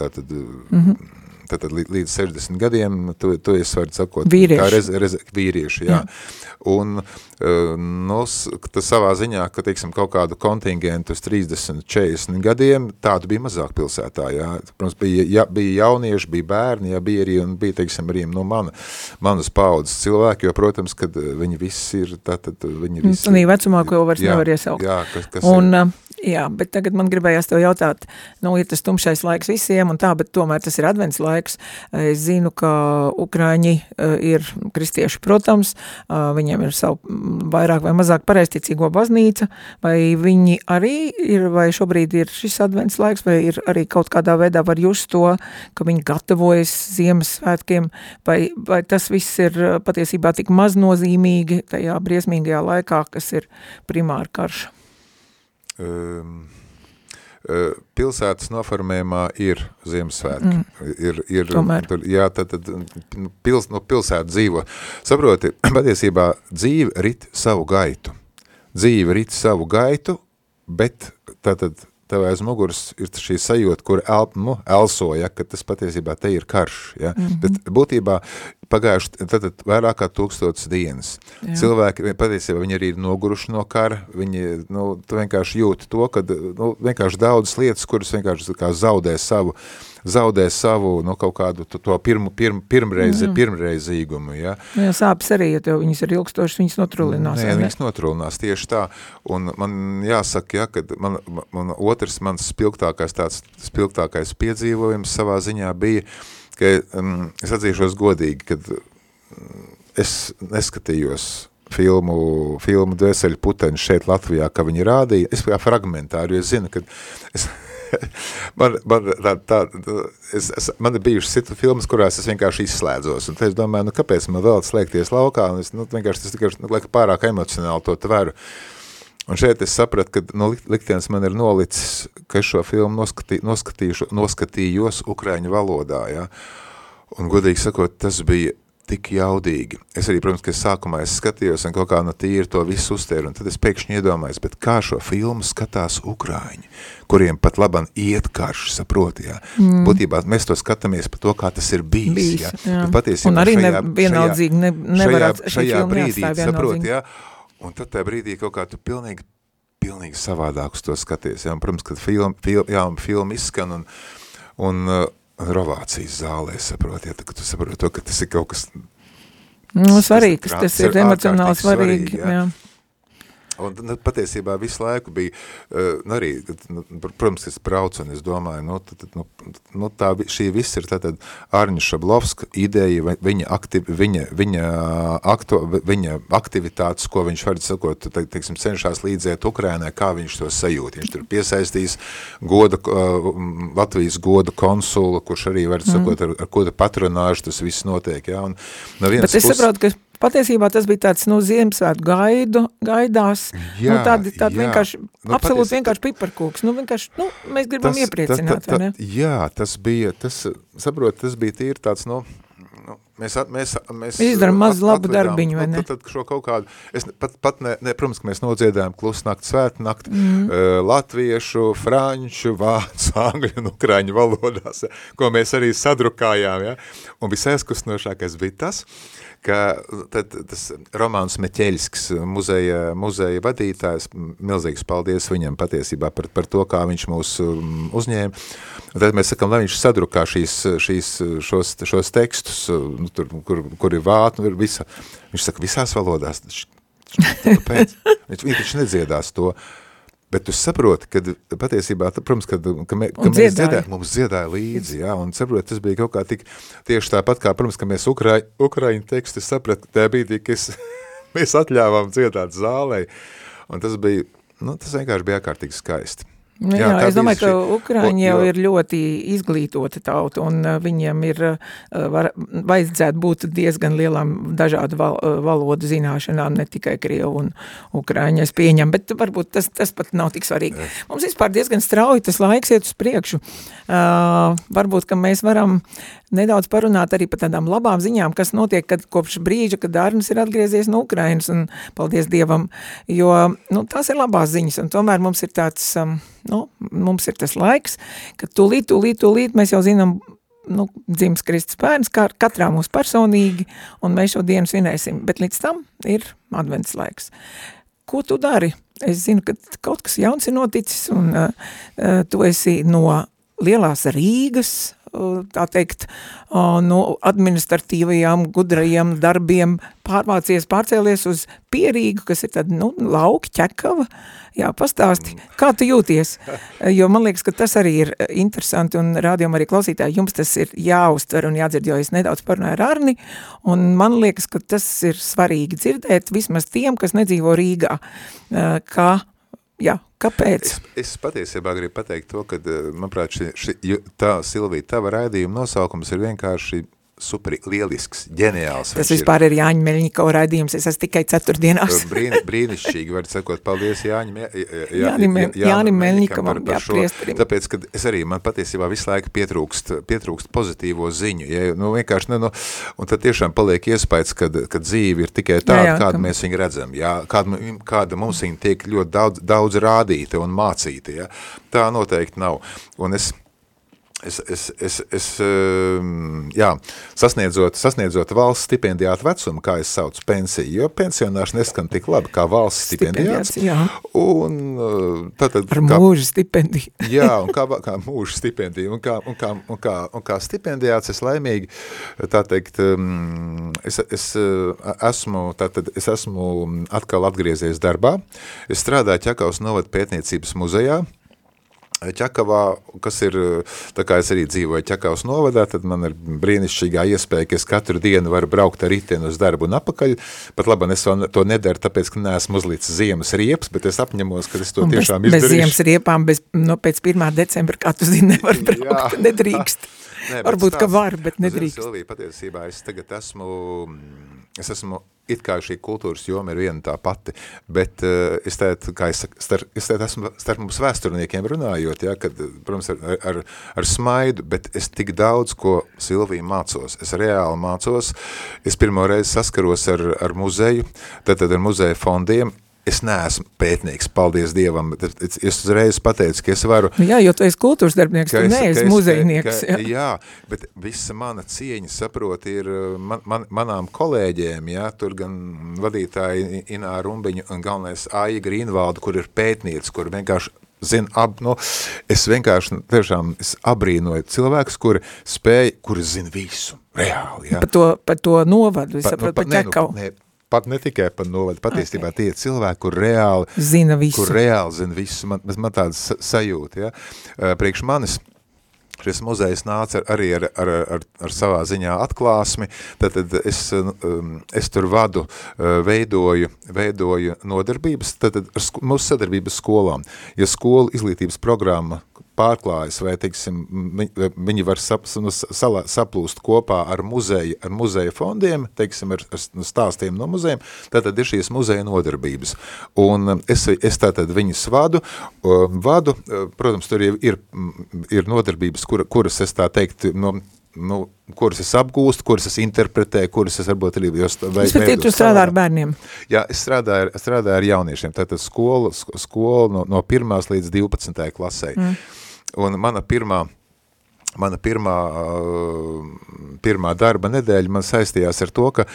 Tātad, mm -hmm. Tātad līdz, līdz 60 gadiem, tu, tu esi, var sakot, Vīrieši. kā rez, rez, vīrieši, jā. jā. Un, uh, nu, tas savā ziņā, ka, teiksim, kaut kādu kontingentu uz 30, 40 gadiem, tādu bija mazāk pilsētā, jā. Protams, bija, ja, bija jaunieši, bija bērni, jā, bija arī, un bija, teiksim, arī, nu, mana, manas paudzes cilvēki, jo, protams, kad uh, viņi visi ir, tātad, viņi visi... Tādā vecumā, ko vairs nevar iesaukt. Jā, kas, kas Un, ir, uh, jā, bet tagad man gribējās tev jautāt, nu, ir tas tumšais laiks visiem un tā, bet tomēr tas ir advents laiks. Es zinu, ka Ukraiņi uh, ir kristieši, protams, uh, viņiem ir savu vairāk vai mazāk pareisticīgo baznīca, vai viņi arī ir, vai šobrīd ir šis advents laiks, vai ir arī kaut kādā veidā var just to, ka viņi gatavojas Ziemassvētkiem, vai, vai tas viss ir uh, patiesībā tik maznozīmīgi tajā briesmīgajā laikā, kas ir primāra karš. um, uh, pilsētas noformējumā ir Ziemassvētki. Mm. Ir, ir, Tomēr. tur, jā, tad, tad nu, pils, no pilsēta dzīvo. Saproti, *clears throat* patiesībā dzīve rit savu gaitu. Dzīve rit savu gaitu, bet tātad tev aiz muguras ir šī sajūta, kur el, nu, elso, ja, ka tas patiesībā te ir karš. Ja? Mm -hmm. Bet būtībā pagājuši tātad vairāk kā tūkstotas dienas. Jā. Cilvēki, patiesībā viņi arī ir noguruši no kara, viņi, nu, tu vienkārši jūti to, ka, nu, vienkārši daudzas lietas, kuras vienkārši kā zaudē savu, zaudē savu, nu, kaut kādu to, to pirmu, pirm, pirmreizi, Mhm. pirmreizīgumu, ja. Nu, jā, sāpes arī, ja tev viņas ir ilgstošas, viņas notrulinās. Nē, ne? viņas notrulinās tieši tā. Un man jāsaka, ja, kad man, man otrs mans spilgtākais tāds, spilgtākais piedzīvojums savā ziņā bija, ka um, es atzīšos godīgi, kad um, es neskatījos filmu, filmu Dvēseli puteņi šeit Latvijā, ka viņi rādīja. Es kā fragmentāri, jo es zinu, ka es, *laughs* man, man, tā, tā, es, es, man ir bijušas citu filmas, kurās es vienkārši izslēdzos. Un es domāju, nu kāpēc man vēl slēgties laukā? Un es, nu, vienkārši tas tikai nu, pārāk emocionāli to tveru. Un šeit es sapratu, ka no likt- liktenis man ir nolicis, ka es šo filmu noskatī, noskatīšu, noskatījos ukraiņu valodā, ja? Un godīgi sakot, tas bija tik jaudīgi. Es arī, protams, ka es sākumā es skatījos un kaut kā no tīri to visu uztēru, un tad es pēkšņi iedomājos, bet kā šo filmu skatās Ukrāņi, kuriem pat labam iet karš, saproti, jā. Mm. Būtībā mēs to skatāmies par to, kā tas ir bijis, Bijis, jā. jā. Bet patiesībā Un arī ne- šajā- vienaldzīgi ne- nevarētu- šajā, šajā brīdī, saproti, jā, un tad tajā brīdī kaut kā tu pilnīgi, pilnīgi savādāk uz to skaties, jā, un, protams, kad film, film, jā, un film izskan, un, un uh, rovācijas zālē, saproti, jā, tad, kad tu saproti to, ka tas ir kaut kas Nu, svarīgi, tas- ir emocionāli svarīgi, jā. jā. Un nu, patiesībā visu laiku bija, uh, nu arī, nu, pr- protams, es braucu un es domāju, nu, tad, nu, nu tā, šī viss ir tātad Arņa Šablovska ideja, viņa, aktiv, viņa, viņa, akto, viņa aktivitātes, ko viņš, var sakot, te, teiksim, cenšas līdzēt Ukrainai, kā viņš to sajūt. Viņš tur piesaistīs goda, uh, Latvijas goda konsulu, kurš arī, var sakot, ar, ar goda patronāžu tas viss notiek, jā, un no vienas Bet es puses- saprotu, ka patiesībā tas bija tāds, nu, Ziemassvētku gaidu, gaidās, nu, Jā, tādi, tādi jā. vienkārši, Nu, absolūti patiesi- vienkārši piparkūks, nu, vienkārši, nu, mēs gribam iepriecināt, vai ne? Jā, tas bija, tas, saprot, tas bija tīri tāds, nu, nu mēs, at- mēs, mēs Izdaram maz at- labu atvedām, darbiņu, vai nu, ne? Tad, tad šo kaut kādu, es pat, pat ne, ne, protams, ka mēs nodziedājām svētu nakti, mm. uh, latviešu, franču, vācu, *laughs* angļu un ukraiņu valodās, ko mēs arī sadrukājām, ja? un visaizkustinošākais bija tas, ka tad, tas Romāns Meķeļskis, muzeja, muzeja vadītājs, milzīgs paldies viņam patiesībā par, par to, kā viņš mūs uzņēma. Tad mēs sakam, lai viņš sadrukā šīs, šīs, šos, šos tekstus, nu, tur, kur, kur ir vāt, nu, ir visa, viņš saka, visās valodās. Kāpēc? *laughs* Viņš, taču nedziedās to. bet tu saproti, ka patiesībā, tā, protams, kad, ka, mē, ka mēs dziedājām, mums dziedāja līdzi, jā, un saproti, tas bija kaut kā tik tieši tāpat kā, protams, ka mēs Ukrai, Ukraiņu tekstu sapratu, tajā brīdī, ka es, *laughs* mēs atļāvām dziedāt zālē, un tas bija, nu, tas vienkārši bija ārkārtīgi skaisti. Nu, jā, jā, es domāju, ka Ukraiņi jau ir ļoti izglītota tauta, un uh, viņiem ir, uh, var, vajadzētu būt diezgan lielām dažādu val, uh, valodu zināšanām, ne tikai Krievu un Ukraiņu es pieņem, bet varbūt tas, tas pat nav tik svarīgi. Jā. Mums vispār diezgan strauji tas laiks iet uz priekšu. Uh, varbūt, ka mēs varam nedaudz parunāt arī par tādām labām ziņām, kas notiek, kad kopš brīža, kad Dārnis ir atgriezies no Ukrainas, un paldies Dievam, jo, nu, tās ir labās ziņas, un tomēr mums ir tāds, um, nu, mums ir tas laiks, ka tūlīt, tūlīt, tūlīt mēs jau zinām, nu, dzims Kristus bērns, kā katrā mūs personīgi, un mēs šo dienu svinēsim, bet līdz tam ir advents laiks. Ko tu dari? Es zinu, ka kaut kas jauns ir noticis, un uh, uh, tu esi no lielās Rīgas, tā teikt, no administratīvajām gudrajiem darbiem pārvācies, pārcēlies uz pierīgu, kas ir tad, nu, lauki, ķekava, jā, pastāsti, kā tu jūties, jo man liekas, ka tas arī ir interesanti un rādījumā arī klausītāji, jums tas ir jāuztver un jādzird, jo es nedaudz parunāju ar Arni, un man liekas, ka tas ir svarīgi dzirdēt vismaz tiem, kas nedzīvo Rīgā, kā Jā, kāpēc? Es, es patiesībā gribu pateikt to, ka, eh, manuprāt, ši, ši, tā, Silvija, tava raidījuma nosaukums ir vienkārši super lielisks, ģeniāls. Tas vispār ir, ir Jāņa Meļņiko raidījums, es esmu tikai ceturtdienās. Brīni, brīnišķīgi, var sakot, paldies Jāņa, jā, jā, Jāni, Jāni Meļņikam par, par šo, tāpēc, kad es arī, man patiesībā visu laiku pietrūkst, pietrūkst pozitīvo ziņu, ja, nu vienkārši, ne, nu, un tad tiešām paliek iespējas, kad, kad dzīve ir tikai tāda, jā, jā, kādu ka... mēs viņu redzam, jā, kāda, kāda mums viņa tiek ļoti daudz, daudz rādīta un mācīta, ja, tā noteikti nav, un es, es, es, es, es ehm, jā, sasniedzot, sasniedzot valsts stipendijātu vecumu, kā es saucu pensiju, jo pensionārs neskan tik labi kā valsts stipendijāts. Jā. Un, tātad, Ar kā, mūža stipendiju. *laughs* jā, un kā, kā mūža stipendija, un kā, un, kā, un, kā, un kā stipendijāts es laimīgi, tā teikt, ehm, es, es esmu, tātad, es esmu atkal atgriezies darbā, es strādāju Ķekaus novada pētniecības muzejā, Čakavā, kas ir, tā kā es arī dzīvoju Čakavas novadā, tad man ir brīnišķīgā iespēja, ka es katru dienu varu braukt ar riteni uz darbu un apakaļ. Pat labi, es to nedaru, tāpēc, ka neesmu uzlīdz ziemas riepas, bet es apņemos, ka es to un tiešām bez, izdarīšu. Bez ziemas riepām, bez, no pēc 1. decembra, kā tu zini, nevar braukt, nedrīkst. *laughs* Nē, Varbūt, ka var, bet nedrīkst. Silvija, patiesībā es tagad esmu, es esmu it kā šī kultūras joma ir viena tā pati, bet uh, es tēt, kā es, starp, es tēt esmu starp mums vēsturniekiem runājot, ja, kad, protams, ar, ar, ar smaidu, bet es tik daudz, ko Silvija mācos. Es reāli mācos, es pirmo reizi saskaros ar, ar muzeju, tad, tad ar muzeja fondiem, es neesmu pētnieks, paldies Dievam, bet es, es uzreiz pateicu, ka es varu... Jā, jo tu esi kultūras darbinieks, tu neesi muzejnieks. Ka, jā. jā, bet visa mana cieņa, saprot, ir uh, man, man, manām kolēģiem, jā, tur gan vadītāji Inā Rumbiņu un galvenais Aija Grīnvalda, kur ir pētniec, kur vienkārši zinu, ab, nu, es vienkārši tiešām es abrīnoju cilvēkus, kuri spēj, kuri zina visu, reāli, jā. Par to, par to novadu, es saprotu, par ķekau. Nu, ne, pat ne tikai par novadu, patiesībā okay. tie cilvēki, kur reāli zina visu, kur reāli zina visu, man, man tāds sajūta, ja, priekš manis, šis muzejs nāca ar, arī ar, ar, ar, ar savā ziņā atklāsmi, tad, tad es, um, es tur vadu, veidoju, veidoju nodarbības, tad, tad ar mūsu sadarbības skolām. Ja skola izglītības programma pārklājas, vai, teiksim, viņi var sap, nu, salā, saplūst kopā ar muzeju, ar muzeja fondiem, teiksim, ar, ar stāstiem no muzejiem, tātad ir šīs muzeja nodarbības. Un es, es tātad viņus vadu, vadu, protams, tur ir, ir, ir nodarbības, kur, kuras es tā teikt, no, nu, kuras es apgūstu, kuras es interpretēju, kuras es varbūt arī jau veidu. Tu strādā ar bērniem? Jā, es strādāju, strādāju ar jauniešiem, tātad skolu, skolu no, no 1. līdz 12. klasē. Mm. Un mana pirmā mana pirmā, pirmā darba nedēļa man saistījās ar to, ka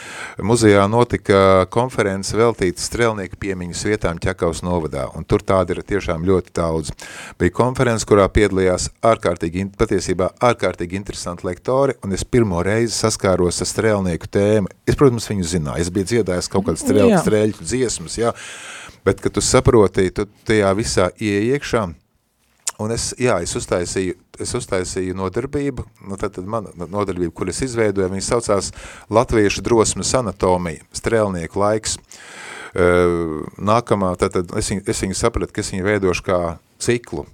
muzejā notika konference veltīta strelnieku piemiņas vietām Ķekaus novadā, un tur tāda ir tiešām ļoti daudz. Bija konference, kurā piedalījās ārkārtīgi, patiesībā ārkārtīgi interesanti lektori, un es pirmo reizi saskāros ar strelnieku tēmu. Es, protams, viņu zināju, es biju dziedājis kaut kādas strēļu dziesmas, jā, bet, kad tu saprotīji, tu tajā visā ieiekšā, Un es, jā, es uztaisīju, es uztaisīju nodarbību, nu tad, tad mana nodarbība, kur es izveidoju, viņa saucās Latviešu drosmes anatomija, strēlnieku laiks. Nākamā, tad, tad es, viņu, es viņu sapratu, ka es viņu veidošu kā ciklu,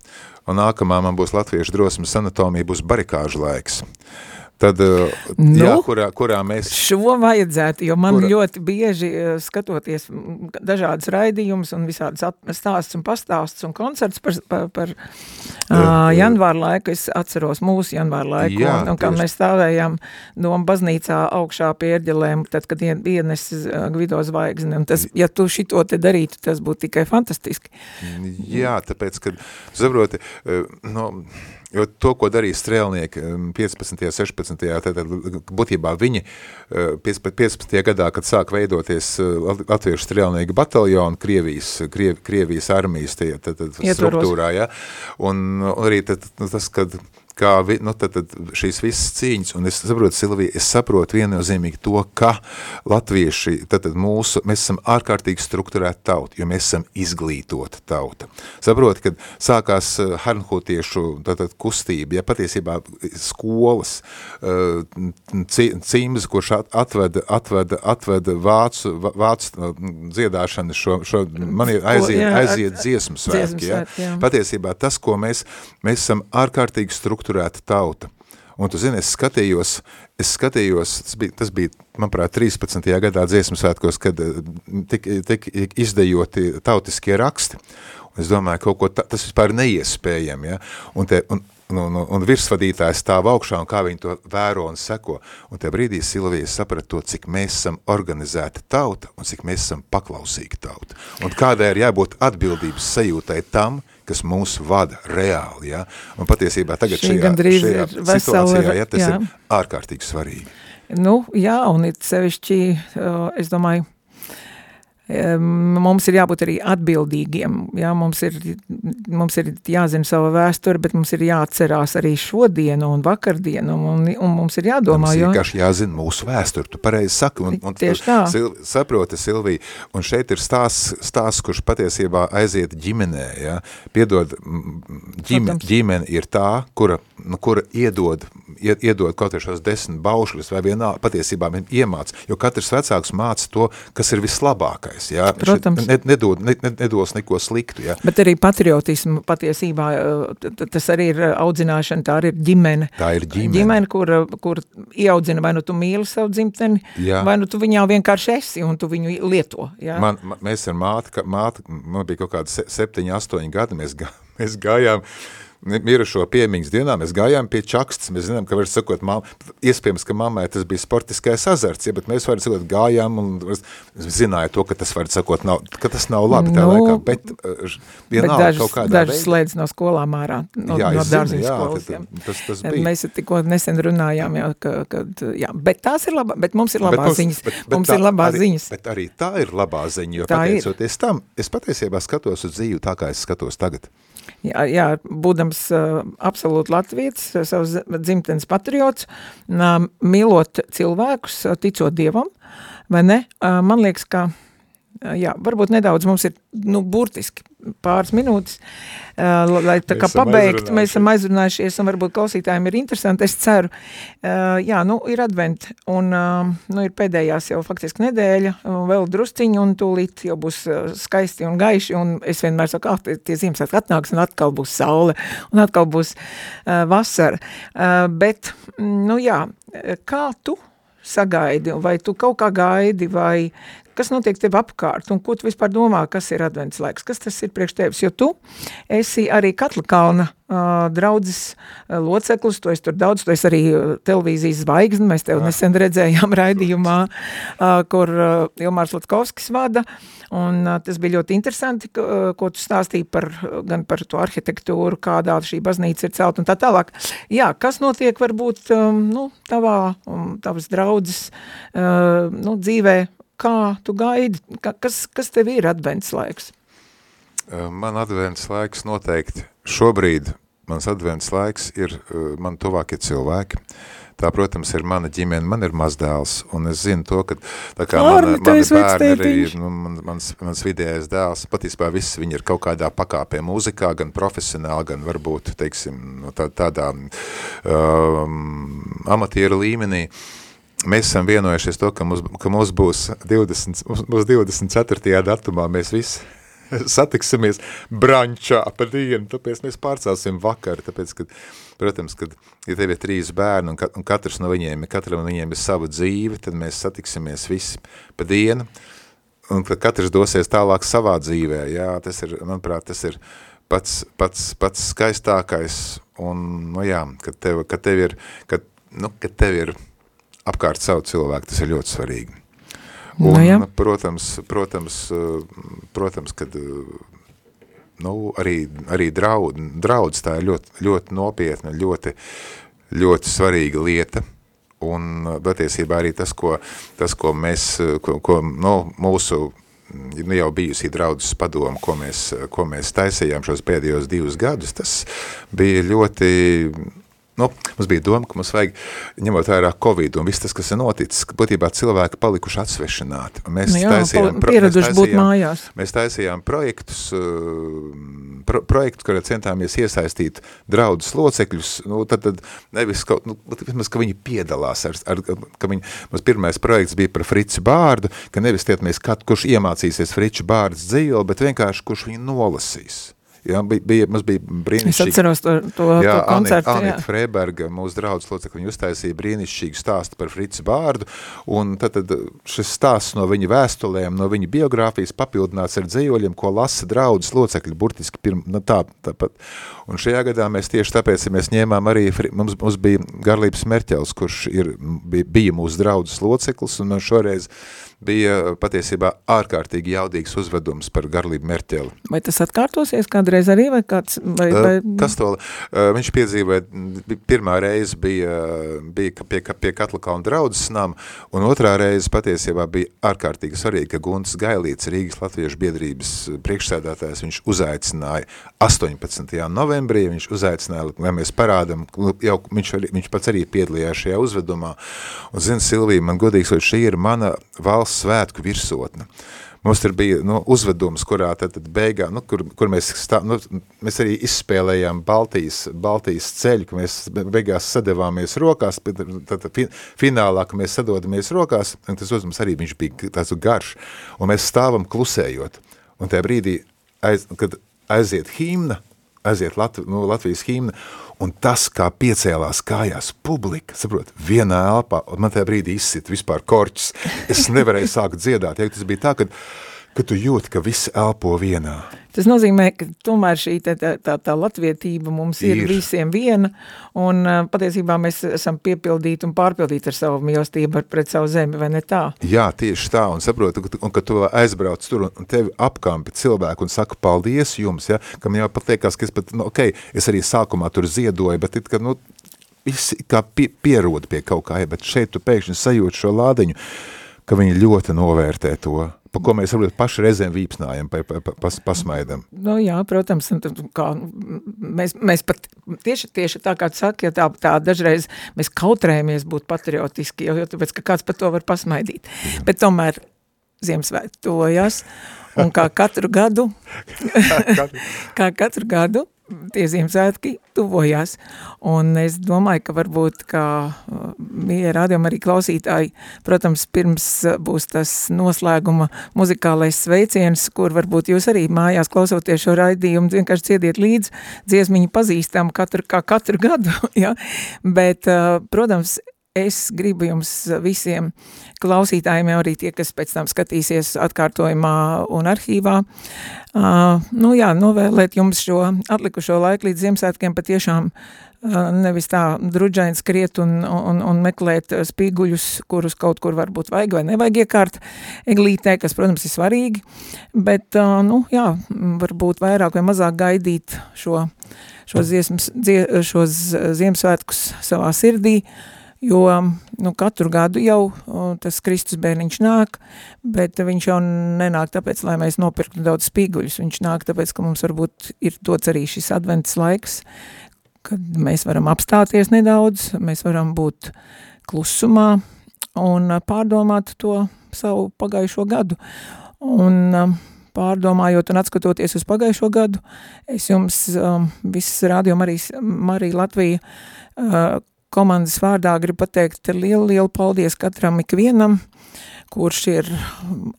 un nākamā man būs Latviešu drosmes anatomija, būs barikāžu laiks. Uh, Tad, eh, nu, jā, kurā, kurā mēs... Šo vajadzētu, jo man kura... ļoti bieži eh, skatoties dažādas raidījumus un visādas stāsts un pastāsts un koncerts par, par, par uh, janvāru laiku, es atceros mūsu janvāru laiku, jā, un, un kā mēs stāvējām Doma baznīcā augšā pie ērģelēm, tad, kad ienes Gvido zvaigzni, un tas, ja tu šito te darītu, tas būtu tikai fantastiski. Jā, tāpēc, kad, saproti, no, Jo to, ko darīja strēlnieki 15. un 16. tad būtībā viņi 15. Eh, gadā, kad sāk veidoties eh, Latviešu strēlnieku bataljonu Krievijas, Kriev, Krievijas armijas tie, tad, tad struktūrā, ja? un, un arī tad, tas, kad kā vi, nu, tad, tad šīs visas cīņas, un es saprotu, Silvija, es saprotu viennozīmīgi to, ka latvieši, tad, tad mūsu, mēs esam ārkārtīgi strukturēta tauta, jo mēs esam izglītota tauta. Saproti, kad sākās eh, harnhotiešu tad, tad kustība, ja patiesībā skolas, eh, cīmas, kurš atveda, atveda, atveda vācu, vācu dziedāšanu šo, šo man ir aiziet, aiziet dziesmu svētki, ja? Patiesībā tas, ko mēs, mēs esam ārkārtīgi strukturēti strukturēta tauta. Un tu zini, es skatījos, es skatījos, tas bija, tas bija manuprāt, 13. gadā dziesmu svētkos, kad eh, tik, tik izdejoti tautiskie raksti. Un es domāju, kaut ko, ta, tas vispār neiespējami, ja? Un, te, un, un, un, un virsvadītājs stāv augšā un kā viņi to vēro un seko. Un te brīdī Silvija saprata to, cik mēs esam organizēta tauta un cik mēs esam paklausīga tauta. Un kādai ir jābūt atbildības sajūtai tam, kas mūs vada reāli, ja? Un patiesībā tagad Šī šajā, šajā situācijā, ja, tas jā. ir ārkārtīgi svarīgi. Nu, jā, un ir sevišķi, es domāju, mums ir jābūt arī atbildīgiem, jā, mums ir, mums ir jāzina sava vēsture, bet mums ir jāatcerās arī šodienu un vakardienu, un, un mums ir jādomā, mums jo... Mums ir jāzina mūsu vēsture, tu pareizi saki, un, un Tieši tā. Sil, saproti, Silvija, un šeit ir stāsts, stāsts, kurš patiesībā aiziet ģimenē, ja, piedod, ģime, ģimene ir tā, kura, nu, kura iedod, iedod kaut šos desmit baušļus, vai vienā patiesībā iemāc, jo katrs vecāks māca to, kas ir vislabākais, labākais. Jā. Protams. Ne, nedod, ne, nedos neko sliktu. Jā. Bet arī patriotismu patiesībā tas arī ir audzināšana, tā arī ir ģimene. Tā ir ģimene. Ģimene, kur, kur ieaudzina vai nu tu mīli savu dzimteni, jā. vai nu tu viņā vienkārši esi un tu viņu lieto. Jā. Man, mēs ar māti, māti, man bija kaut kādi septiņi, astoņi gadi, mēs, gā, *laughs* mēs gājām, mirušo piemiņas dienā mēs gājām pie čakstas, mēs zinām, ka var sakot, mam, iespējams, ka mammai tas bija sportiskais azarts, ja, bet mēs varam sakot, gājām un zināja to, ka tas var sakot, nav, ka tas nav labi tā nu, laikā, bet uh, vienalga dažas, kaut kādā dažas slēdz no skolām ārā, no, jā, no dārziņu skolas. Jā, tas, tas bija. Mēs tikko nesen runājām, jā, ka, kad, jā, bet tās ir labā, bet mums ir labās ziņas, bet, bet mums tā, ir labās arī, ziņas. Bet arī tā ir labā ziņa, jo tā pateicoties ir. tam, es patiesībā skatos uz dzīvi tā, kā es skatos tagad jā, jā, būdams uh, absolūti latvietis, savas dzimtenes patriots, uh, mīlot cilvēkus, ticot Dievam, vai ne? Uh, man liekas, ka jā, varbūt nedaudz mums ir, nu, burtiski pāris minūtes, uh, lai tā kā pabeigt, mēs esam aizrunājušies un varbūt klausītājiem ir interesanti, es ceru, uh, jā, nu, ir advent un, uh, nu, ir pēdējās jau faktiski nedēļa, vēl drusciņi un tūlīt jau būs skaisti un gaiši un es vienmēr saku, ah, tie Ziemassvētki atnāks un atkal būs saule un atkal būs vasara, bet, nu jā, kā tu sagaidi, vai tu kaut kā gaidi, vai kas notiek tev apkārt un ko tu vispār domā, kas ir advents laiks, kas tas ir priekš tevis, jo tu esi arī Katla kalna uh, draudzes uh, loceklis, tu esi tur daudz, tu esi arī televīzijas zvaigzni, mēs tev nesen redzējām raidījumā, uh, kur uh, Ilmārs Latkovskis vada, un uh, tas bija ļoti interesanti, uh, ko tu stāstīji par, gan par to arhitektūru, kādā šī baznīca ir celt un tā tālāk. Jā, kas notiek varbūt, um, nu, tavā, um, tavas draudzes, uh, nu, dzīvē, kā tu gaidi, ka, kas, kas tev ir advents laiks? Man advents laiks noteikti šobrīd, mans advents laiks ir man tuvākie cilvēki. Tā, protams, ir mana ģimene, man ir mazdēls, un es zinu to, ka tā kā Arvi, mana, mani bērni arī, nu, man, mans, mans vidējais dēls, patiesībā viss viņi ir kaut kādā pakāpē mūzikā, gan profesionāli, gan varbūt, teiksim, no tā, tādā um, amatieru līmenī. Mēs esam vienojušies to, ka mums, ka mums būs 20, mums 24. datumā. Mēs visi *laughs* satiksimies brančā pa dienu, tāpēc mēs pārcelsim vakar, tāpēc, ka, protams, kad, ja tev ir trīs bērni un, ka, un katrs no viņiem, katram no viņiem ir sava dzīve, tad mēs satiksimies visi pa dienu, un tad katrs dosies tālāk savā dzīvē, jā, tas ir, manuprāt, tas ir pats, pats, pats skaistākais, un, nu jā, kad tev, kad tev ir, kad, nu, kad tev ir apkārt savu cilvēku, tas ir ļoti svarīgi. Nu Un, jā. protams, protams, protams, kad nu, arī, arī draud, draudz tā ir ļoti, ļoti nopietna, ļoti, ļoti svarīga lieta. Un patiesībā arī tas, ko, tas, ko mēs, ko, ko nu, mūsu nu, jau bijusī draudzes padoma, ko mēs, ko mēs taisījām šos pēdējos divus gadus, tas bija ļoti Nu, mums bija doma, ka mums vajag, ņemot vērā Covid un viss tas, kas ir noticis, ka būtībā cilvēki palikuši atsvešināti. Mēs Nu jā, taisījām, pieraduši būt mājās. Mēs taisījām projektus, uh, pro, projektu, kurā centāmies iesaistīt draudzes locekļus, nu, tad, tad nevis, kaut, nu, vismaz, ka viņi piedalās, ar, ar, ka viņi, mums pirmais projekts bija par Frici Bārdu, ka nevis tietamies, kat, kurš iemācīsies Frici Bārdas dzīvi, bet vienkārši, kurš viņu nolasīs. Ja, bija, mums bija Es brīnišķīgi. atceros to, to, Jā, to koncertu. Anita, jā. Anita Freiberga, mūsu draudzes locekļi, viņa uztaisīja brīnišķīgu stāstu par Frici Bārdu, un tad, tad šis stāsts no viņa vēstulēm, no viņa biogrāfijas papildināts ar dzīvoļiem, ko lasa draudzes locekļi, burtiski pirm, nu, tā, tāpat. Un šajā gadā mēs tieši tāpēc, ja mēs ņēmām arī, mums, mums bija Garlības Merķels, kurš ir, bija, bija mūsu draudzes loceklis, un man šoreiz bija patiesībā ārkārtīgi jaudīgs uzvedums par Garlību Merķeli. Vai tas atkārtosies kādreiz arī, vai kāds, vai, vai, Kas to, viņš piedzīvoja, pirmā reize bija, bija pie, pie Katlakalna draudzes nama, un otrā reize patiesībā bija ārkārtīgi svarīgi, ka Gunts Gailīts, Rīgas Latviešu biedrības priekšsēdātājs, viņš uzaicināja 18. novembrī, viņš uzaicināja, lai mēs parādam, jau viņš, arī, viņš pats arī piedalījās šajā uzvedumā, un zina, Silvija, man godīgs, šī ir mana valsts svētku virsotne. Mums tur bija nu, uzvedums, kurā tad, tad beigā, nu, kur, kur mēs, stā, nu, mēs arī izspēlējām Baltijas, Baltijas ceļu, ka mēs be- beigās sadevāmies rokās, bet tad, tad fi- finālā, ka mēs sadodamies rokās, un tas uzvedums arī viņš bija tāds garš, un mēs stāvam klusējot. Un tajā brīdī, aiz, kad aiziet himna, aiziet Latv no Latvijas himna, un tas, kā piecēlās kājās publika, saprot, vienā elpā, un man tajā brīdī izsit vispār korķis, es nevarēju sākt dziedāt, ja tas bija tā, kad, kad tu jūti, ka visi elpo vienā. Tas nozīmē, ka tomēr šī tā, tā, tā, latvietība mums ir, Ir. visiem viena, un uh, patiesībā mēs esam piepildīti un pārpildīti ar savu mīlestību pret savu zemi, vai ne tā? Jā, tieši tā, un saprotu, un, un kad tu aizbrauc tur un, un tevi apkampi cilvēku un saka paldies jums, ja, ka man jau pat liekas, ka es pat, nu, ok, es arī sākumā tur ziedoju, bet it, ka, nu, visi kā pie, pierod pie kaut kā, ja, bet šeit tu pēkšņi sajūti šo lādiņu, ka viņi ļoti novērtē to, pa ko mēs varbūt paši reizēm vīpsnājam, pa, pa, pa, pas, pasmaidam. Nu, jā, protams, kā, mēs, mēs pat tieši, tieši tā kā tu saki, ja tā, tā dažreiz mēs kautrējamies būt patriotiski, jo, jo tāpēc, ka kāds par to var pasmaidīt. Bet tomēr Ziemassvētki tojās, un kā katru gadu, *laughs* *laughs* kā katru gadu tie Ziemassvētki tuvojās, un es domāju, ka varbūt, kā mīļie rādījumi arī klausītāji, protams, pirms uh, būs tas noslēguma muzikālais sveiciens, kur varbūt jūs arī mājās klausoties šo raidījumu, vienkārši ciediet līdz dziesmiņu pazīstam katru, kā katru gadu, *laughs* ja? bet, uh, protams, es gribu jums visiem klausītājiem, arī tie, kas pēc tam skatīsies atkārtojumā un arhīvā, uh, nu jā, novēlēt jums šo atlikušo laiku līdz Ziemassvētkiem patiešām uh, nevis tā drudžaini skriet un, un, un meklēt spīguļus, kurus kaut kur varbūt vajag vai nevajag iekārt eglītē, kas, protams, ir svarīgi, bet, uh, nu jā, varbūt vairāk vai mazāk gaidīt šo, šos, dziesmas, dzie, šos Ziemassvētkus savā sirdī, uh, jo nu, katru gadu jau tas Kristus bērniņš nāk, bet viņš jau nenāk tāpēc, lai mēs nopirktu daudz spīguļus, viņš nāk tāpēc, ka mums varbūt ir dots arī šis advents laiks, kad mēs varam apstāties nedaudz, mēs varam būt klusumā un pārdomāt to savu pagājušo gadu. Un pārdomājot un atskatoties uz pagājušo gadu, es jums um, viss rādījum arī Marija Latvija uh, komandas vārdā gribu pateikt lielu, lielu paldies katram ikvienam, kurš ir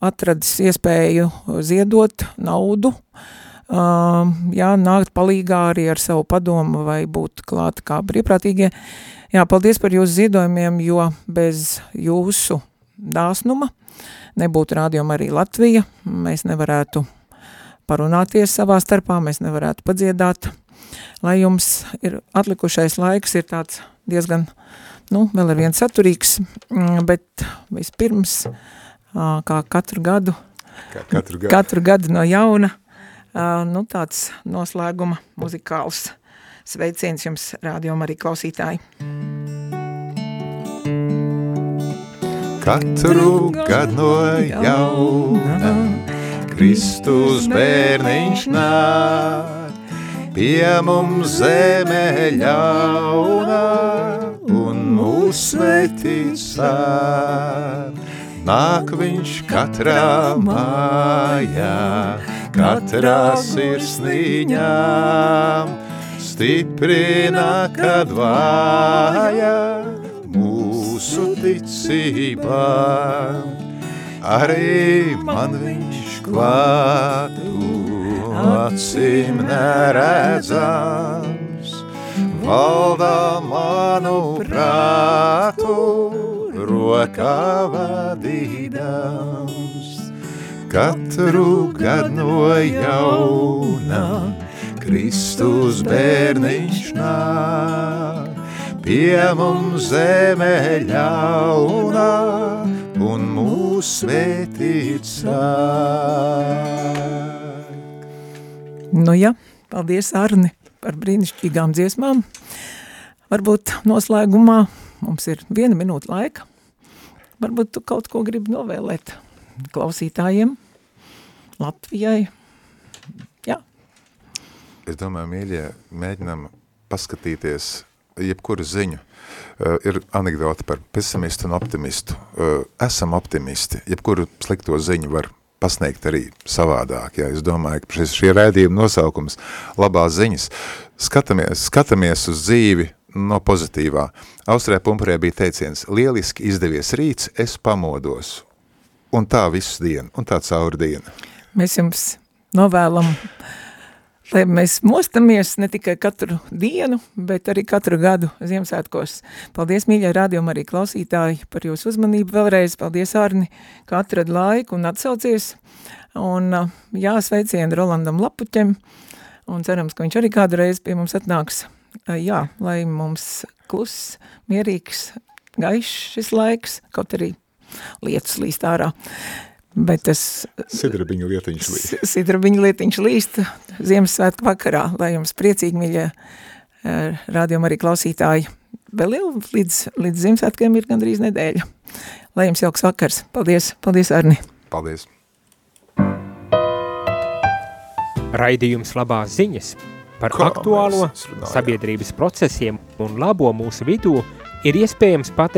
atradis iespēju ziedot naudu, uh, jā, nākt palīgā arī ar savu padomu vai būt klāt kā brīvprātīgie. Jā, paldies par jūsu ziedojumiem, jo bez jūsu dāsnuma nebūtu rādījuma arī Latvija, mēs nevarētu parunāties savā starpā, mēs nevarētu padziedāt, lai jums ir atlikušais laiks, ir tāds diezgan, nu, vēl ir viens saturīgs, mm, bet vispirms, kā katru gadu, kā katru gadu, katru gadu no jauna, nu, tāds noslēguma muzikāls sveiciens jums, rādījuma arī klausītāji. Katru gadu no jauna Kristus bērniņš nāk pie mums zeme ļauna un sāp. Nāk viņš katrā mājā, katrā sirsniņā, stiprina, kad vāja mūsu ticībā. Arī man viņš klātu acīm neredzams, valda manu prātu, rokā vadīdams. Katru gadu no jauna Kristus bērniņš nāk, pie mums zeme ļauna un mūs svētīt sāk. Nu jā, paldies Arni par brīnišķīgām dziesmām. Varbūt noslēgumā mums ir viena minūte laika. Varbūt tu kaut ko gribi novēlēt klausītājiem, Latvijai. Jā. Es domāju, mīļie, mēģinām paskatīties jebkuru ziņu. Uh, ir anekdota par pesimistu un optimistu. Uh, esam optimisti. Jebkuru slikto ziņu var pasniegt arī savādāk. Ja? Es domāju, ka šis šie rēdījuma nosaukums labās ziņas. Skatamies, skatamies uz dzīvi no pozitīvā. Austrē Pumparē bija teiciens, lieliski izdevies rīts, es pamodos. Un tā visu dienu, un tā cauri dienu. Mēs jums novēlam lai mēs mostamies ne tikai katru dienu, bet arī katru gadu Ziemassvētkos. Paldies, mīļie rādījumi arī klausītāji par jūsu uzmanību vēlreiz. Paldies, Arni, ka atrad laiku un atsaucies. Un jā, sveicienu Rolandam Lapuķem, un cerams, ka viņš arī kādu reizi pie mums atnāks. Jā, lai mums kluss, mierīgs, gaišs šis laiks, kaut arī lietus līst ārā. Bet tas... Sidrabiņu lietiņš līst. Sidrabiņu lietiņš līst Ziemassvētku vakarā, lai jums priecīgi, mīļie eh, rādījumi arī klausītāji. Vēl jau līdz, līdz Ziemassvētkiem ir gandrīz nedēļa. Lai jums jauks vakars. Paldies, paldies Arni. Paldies. Raidījums labās ziņas par Kā aktuālo sabiedrības procesiem un labo mūsu vidū ir iespējams pateikt